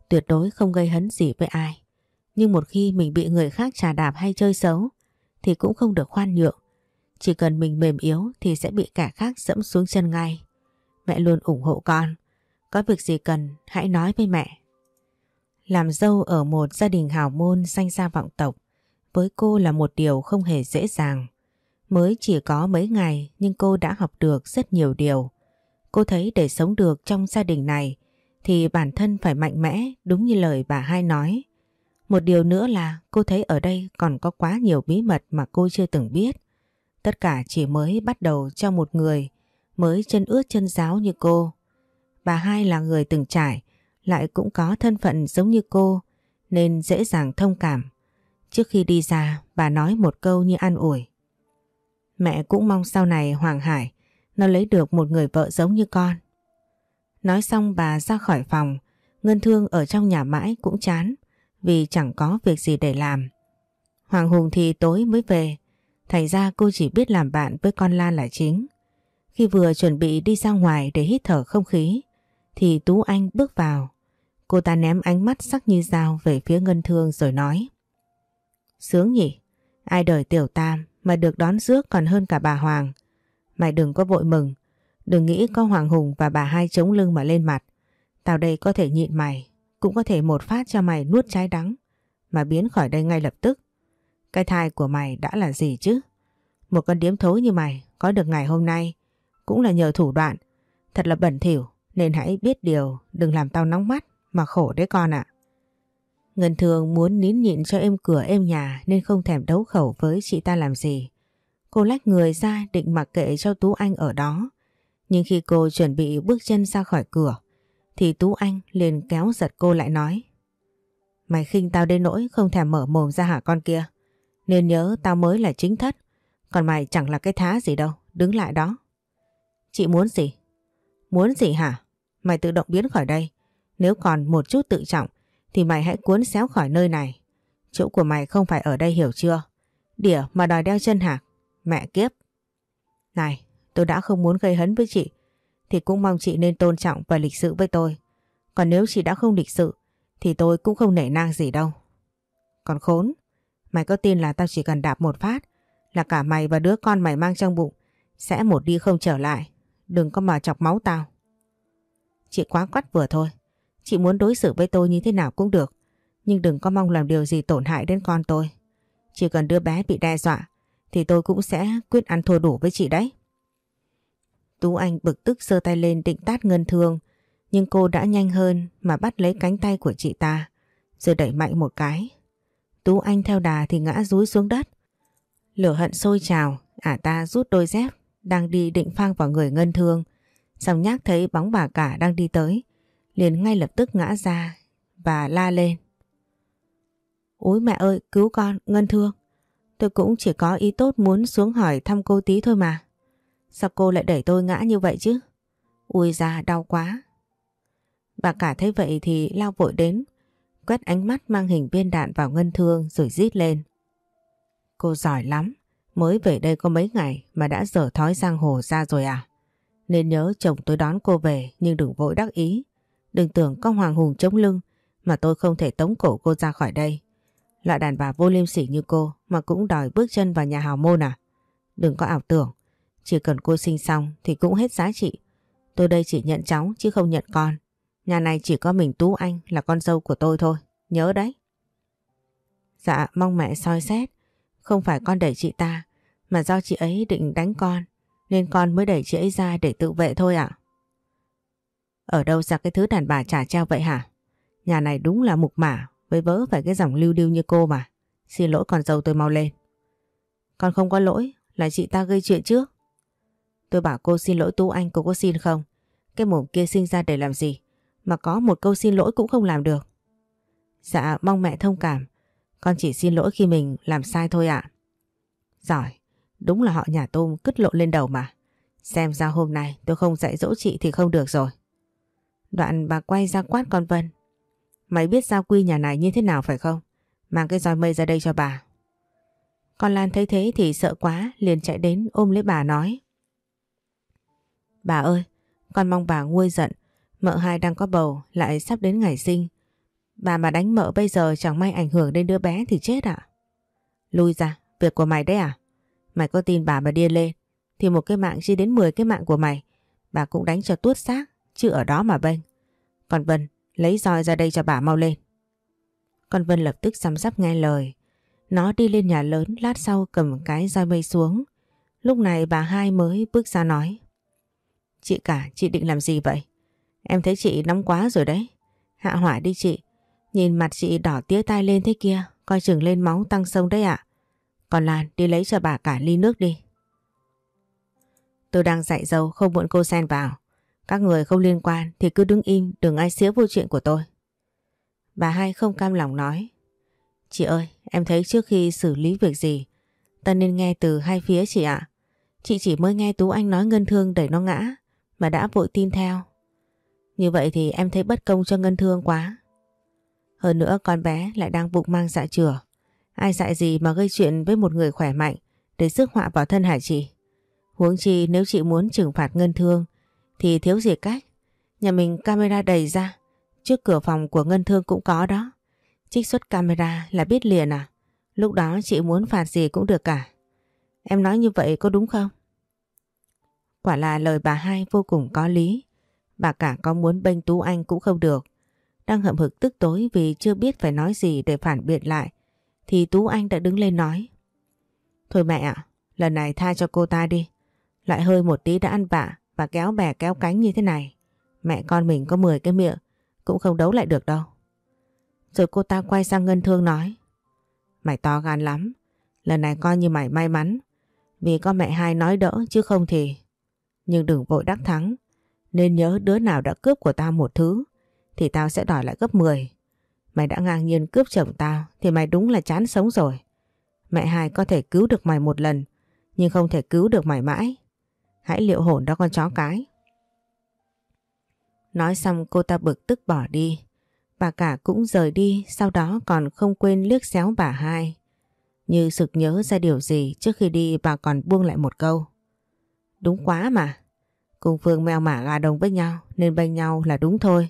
Tuyệt đối không gây hấn gì với ai. Nhưng một khi mình bị người khác trà đạp hay chơi xấu, thì cũng không được khoan nhượng. Chỉ cần mình mềm yếu thì sẽ bị kẻ khác dẫm xuống chân ngay. Mẹ luôn ủng hộ con. Có việc gì cần, hãy nói với mẹ. Làm dâu ở một gia đình hào môn danh gia vọng tộc, với cô là một điều không hề dễ dàng. Mới chỉ có mấy ngày nhưng cô đã học được rất nhiều điều. Cô thấy để sống được trong gia đình này thì bản thân phải mạnh mẽ, đúng như lời bà hai nói. Một điều nữa là cô thấy ở đây còn có quá nhiều bí mật mà cô chưa từng biết. Tất cả chỉ mới bắt đầu cho một người mới chân ướt chân giáo như cô. Bà hai là người từng trải, lại cũng có thân phận giống như cô, nên dễ dàng thông cảm. Trước khi đi ra, bà nói một câu như an ủi. Mẹ cũng mong sau này Hoàng Hải nó lấy được một người vợ giống như con. Nói xong bà ra khỏi phòng, Ngân Thương ở trong nhà mãi cũng chán vì chẳng có việc gì để làm. Hoàng Hùng thì tối mới về, thành ra cô chỉ biết làm bạn với con Lan là chính. Khi vừa chuẩn bị đi ra ngoài để hít thở không khí, thì Tú Anh bước vào. Cô ta ném ánh mắt sắc như dao về phía Ngân Thương rồi nói. Sướng nhỉ, ai đời tiểu tam mà được đón rước còn hơn cả bà Hoàng. Mày đừng có vội mừng, đừng nghĩ có Hoàng Hùng và bà hai chống lưng mà lên mặt. Tao đây có thể nhịn mày, cũng có thể một phát cho mày nuốt trái đắng, mà biến khỏi đây ngay lập tức. Cái thai của mày đã là gì chứ? Một con điếm thối như mày có được ngày hôm nay cũng là nhờ thủ đoạn. Thật là bẩn thỉu nên hãy biết điều đừng làm tao nóng mắt mà khổ đấy con ạ. Ngân thường muốn nín nhịn cho em cửa em nhà nên không thèm đấu khẩu với chị ta làm gì. Cô lách người ra định mặc kệ cho Tú Anh ở đó. Nhưng khi cô chuẩn bị bước chân ra khỏi cửa thì Tú Anh liền kéo giật cô lại nói Mày khinh tao đến nỗi không thèm mở mồm ra hả con kia. Nên nhớ tao mới là chính thất. Còn mày chẳng là cái thá gì đâu. Đứng lại đó. Chị muốn gì? Muốn gì hả? Mày tự động biến khỏi đây. Nếu còn một chút tự trọng thì mày hãy cuốn xéo khỏi nơi này. Chỗ của mày không phải ở đây hiểu chưa? Đỉa mà đòi đeo chân hạc. Mẹ kiếp. Này, tôi đã không muốn gây hấn với chị thì cũng mong chị nên tôn trọng và lịch sự với tôi. Còn nếu chị đã không lịch sự thì tôi cũng không nể nang gì đâu. Còn khốn, mày có tin là tao chỉ cần đạp một phát là cả mày và đứa con mày mang trong bụng sẽ một đi không trở lại. Đừng có mà chọc máu tao. Chị quá quắt vừa thôi. Chị muốn đối xử với tôi như thế nào cũng được. Nhưng đừng có mong làm điều gì tổn hại đến con tôi. Chỉ cần đứa bé bị đe dọa thì tôi cũng sẽ quyết ăn thua đủ với chị đấy. Tú Anh bực tức giơ tay lên định tát ngân thương nhưng cô đã nhanh hơn mà bắt lấy cánh tay của chị ta rồi đẩy mạnh một cái. Tú Anh theo đà thì ngã rúi xuống đất. Lửa hận sôi trào, ả ta rút đôi dép đang đi định phang vào người ngân thương. Xong nhác thấy bóng bà cả đang đi tới liền ngay lập tức ngã ra và la lên. Úi mẹ ơi cứu con, ngân thương. Tôi cũng chỉ có ý tốt muốn xuống hỏi thăm cô tí thôi mà. Sao cô lại đẩy tôi ngã như vậy chứ? Ui da đau quá. Bà cả thấy vậy thì lao vội đến, quét ánh mắt mang hình viên đạn vào ngân thương rồi rít lên. Cô giỏi lắm, mới về đây có mấy ngày mà đã dở thói giang hồ ra rồi à? Nên nhớ chồng tôi đón cô về nhưng đừng vội đắc ý. Đừng tưởng có hoàng hùng chống lưng mà tôi không thể tống cổ cô ra khỏi đây. Loại đàn bà vô liêm sỉ như cô mà cũng đòi bước chân vào nhà hào môn à? Đừng có ảo tưởng, chỉ cần cô sinh xong thì cũng hết giá trị. Tôi đây chỉ nhận cháu chứ không nhận con. Nhà này chỉ có mình Tú Anh là con dâu của tôi thôi, nhớ đấy. Dạ mong mẹ soi xét, không phải con đẩy chị ta mà do chị ấy định đánh con nên con mới đẩy chị ấy ra để tự vệ thôi ạ. Ở đâu ra cái thứ đàn bà trả treo vậy hả? Nhà này đúng là mục mả với vớ phải cái dòng lưu điêu như cô mà. Xin lỗi con dâu tôi mau lên. Con không có lỗi, là chị ta gây chuyện trước. Tôi bảo cô xin lỗi tú Anh cô có xin không? Cái mồm kia sinh ra để làm gì? Mà có một câu xin lỗi cũng không làm được. Dạ mong mẹ thông cảm. Con chỉ xin lỗi khi mình làm sai thôi ạ. Giỏi, đúng là họ nhà tôm cứt lộ lên đầu mà. Xem ra hôm nay tôi không dạy dỗ chị thì không được rồi. Đoạn bà quay ra quát con Vân. Mày biết giao quy nhà này như thế nào phải không? Mang cái roi mây ra đây cho bà. Con Lan thấy thế thì sợ quá liền chạy đến ôm lấy bà nói. Bà ơi, con mong bà nguôi giận. Mợ hai đang có bầu lại sắp đến ngày sinh. Bà mà đánh mợ bây giờ chẳng may ảnh hưởng đến đứa bé thì chết ạ. Lui ra, việc của mày đấy à? Mày có tin bà mà điên lên thì một cái mạng chi đến 10 cái mạng của mày bà cũng đánh cho tuốt xác chứ ở đó mà bênh. Còn Vân lấy roi ra đây cho bà mau lên. Con Vân lập tức xăm sắp nghe lời. Nó đi lên nhà lớn lát sau cầm cái roi mây xuống. Lúc này bà hai mới bước ra nói. Chị cả, chị định làm gì vậy? Em thấy chị nóng quá rồi đấy. Hạ hỏa đi chị. Nhìn mặt chị đỏ tía tai lên thế kia, coi chừng lên máu tăng sông đấy ạ. Còn Lan đi lấy cho bà cả ly nước đi. Tôi đang dạy dâu không muốn cô xen vào. Các người không liên quan thì cứ đứng im đừng ai xía vô chuyện của tôi. Bà hai không cam lòng nói. Chị ơi, em thấy trước khi xử lý việc gì, ta nên nghe từ hai phía chị ạ. Chị chỉ mới nghe Tú Anh nói Ngân Thương đẩy nó ngã, mà đã vội tin theo. Như vậy thì em thấy bất công cho Ngân Thương quá. Hơn nữa con bé lại đang bụng mang dạ chửa. Ai dạy gì mà gây chuyện với một người khỏe mạnh để rước họa vào thân hả chị? Huống chi nếu chị muốn trừng phạt Ngân Thương thì thiếu gì cách. Nhà mình camera đầy ra, trước cửa phòng của Ngân Thương cũng có đó. Trích xuất camera là biết liền à? Lúc đó chị muốn phạt gì cũng được cả. Em nói như vậy có đúng không? Quả là lời bà hai vô cùng có lý. Bà cả có muốn bênh Tú Anh cũng không được. Đang hậm hực tức tối vì chưa biết phải nói gì để phản biện lại. Thì Tú Anh đã đứng lên nói. Thôi mẹ ạ, lần này tha cho cô ta đi. Lại hơi một tí đã ăn vạ và kéo bè kéo cánh như thế này. Mẹ con mình có 10 cái miệng cũng không đấu lại được đâu. Rồi cô ta quay sang Ngân Thương nói. Mày to gan lắm. Lần này coi như mày may mắn. Vì có mẹ hai nói đỡ chứ không thì. Nhưng đừng vội đắc thắng. Nên nhớ đứa nào đã cướp của tao một thứ. Thì tao sẽ đòi lại gấp 10. Mày đã ngang nhiên cướp chồng tao. Thì mày đúng là chán sống rồi. Mẹ hai có thể cứu được mày một lần. Nhưng không thể cứu được mày mãi. Hãy liệu hồn đó con chó cái. Nói xong cô ta bực tức bỏ đi. Bà cả cũng rời đi, sau đó còn không quên liếc xéo bà hai. Như sực nhớ ra điều gì trước khi đi bà còn buông lại một câu. Đúng quá mà. Cùng Phương mèo mả gà đồng với nhau, nên bênh nhau là đúng thôi.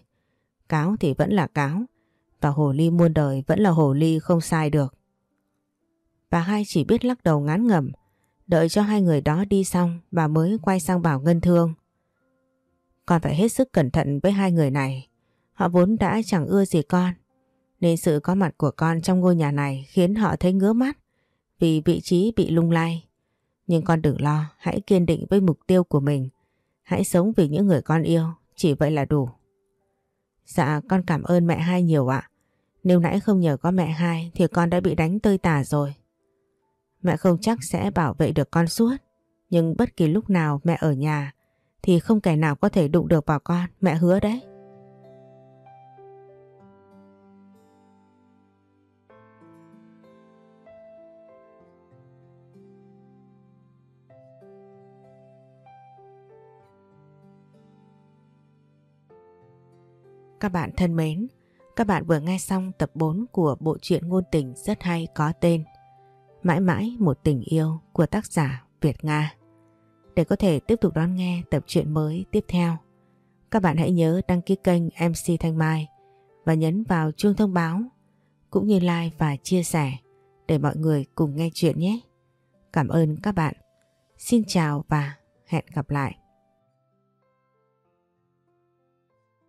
Cáo thì vẫn là cáo, và hồ ly muôn đời vẫn là hồ ly không sai được. Bà hai chỉ biết lắc đầu ngán ngẩm, đợi cho hai người đó đi xong bà mới quay sang bảo Ngân Thương. Con phải hết sức cẩn thận với hai người này. Họ vốn đã chẳng ưa gì con. Nên sự có mặt của con trong ngôi nhà này khiến họ thấy ngứa mắt vì vị trí bị lung lay. Nhưng con đừng lo, hãy kiên định với mục tiêu của mình. Hãy sống vì những người con yêu, chỉ vậy là đủ. Dạ, con cảm ơn mẹ hai nhiều ạ. Nếu nãy không nhờ có mẹ hai thì con đã bị đánh tơi tả rồi. Mẹ không chắc sẽ bảo vệ được con suốt. Nhưng bất kỳ lúc nào mẹ ở nhà thì không kẻ nào có thể đụng được vào con, mẹ hứa đấy. Các bạn thân mến, các bạn vừa nghe xong tập 4 của bộ truyện ngôn tình rất hay có tên Mãi mãi một tình yêu của tác giả Việt Nga. Để có thể tiếp tục đón nghe tập truyện mới tiếp theo, các bạn hãy nhớ đăng ký kênh MC Thanh Mai và nhấn vào chuông thông báo cũng như like và chia sẻ để mọi người cùng nghe chuyện nhé. Cảm ơn các bạn. Xin chào và hẹn gặp lại.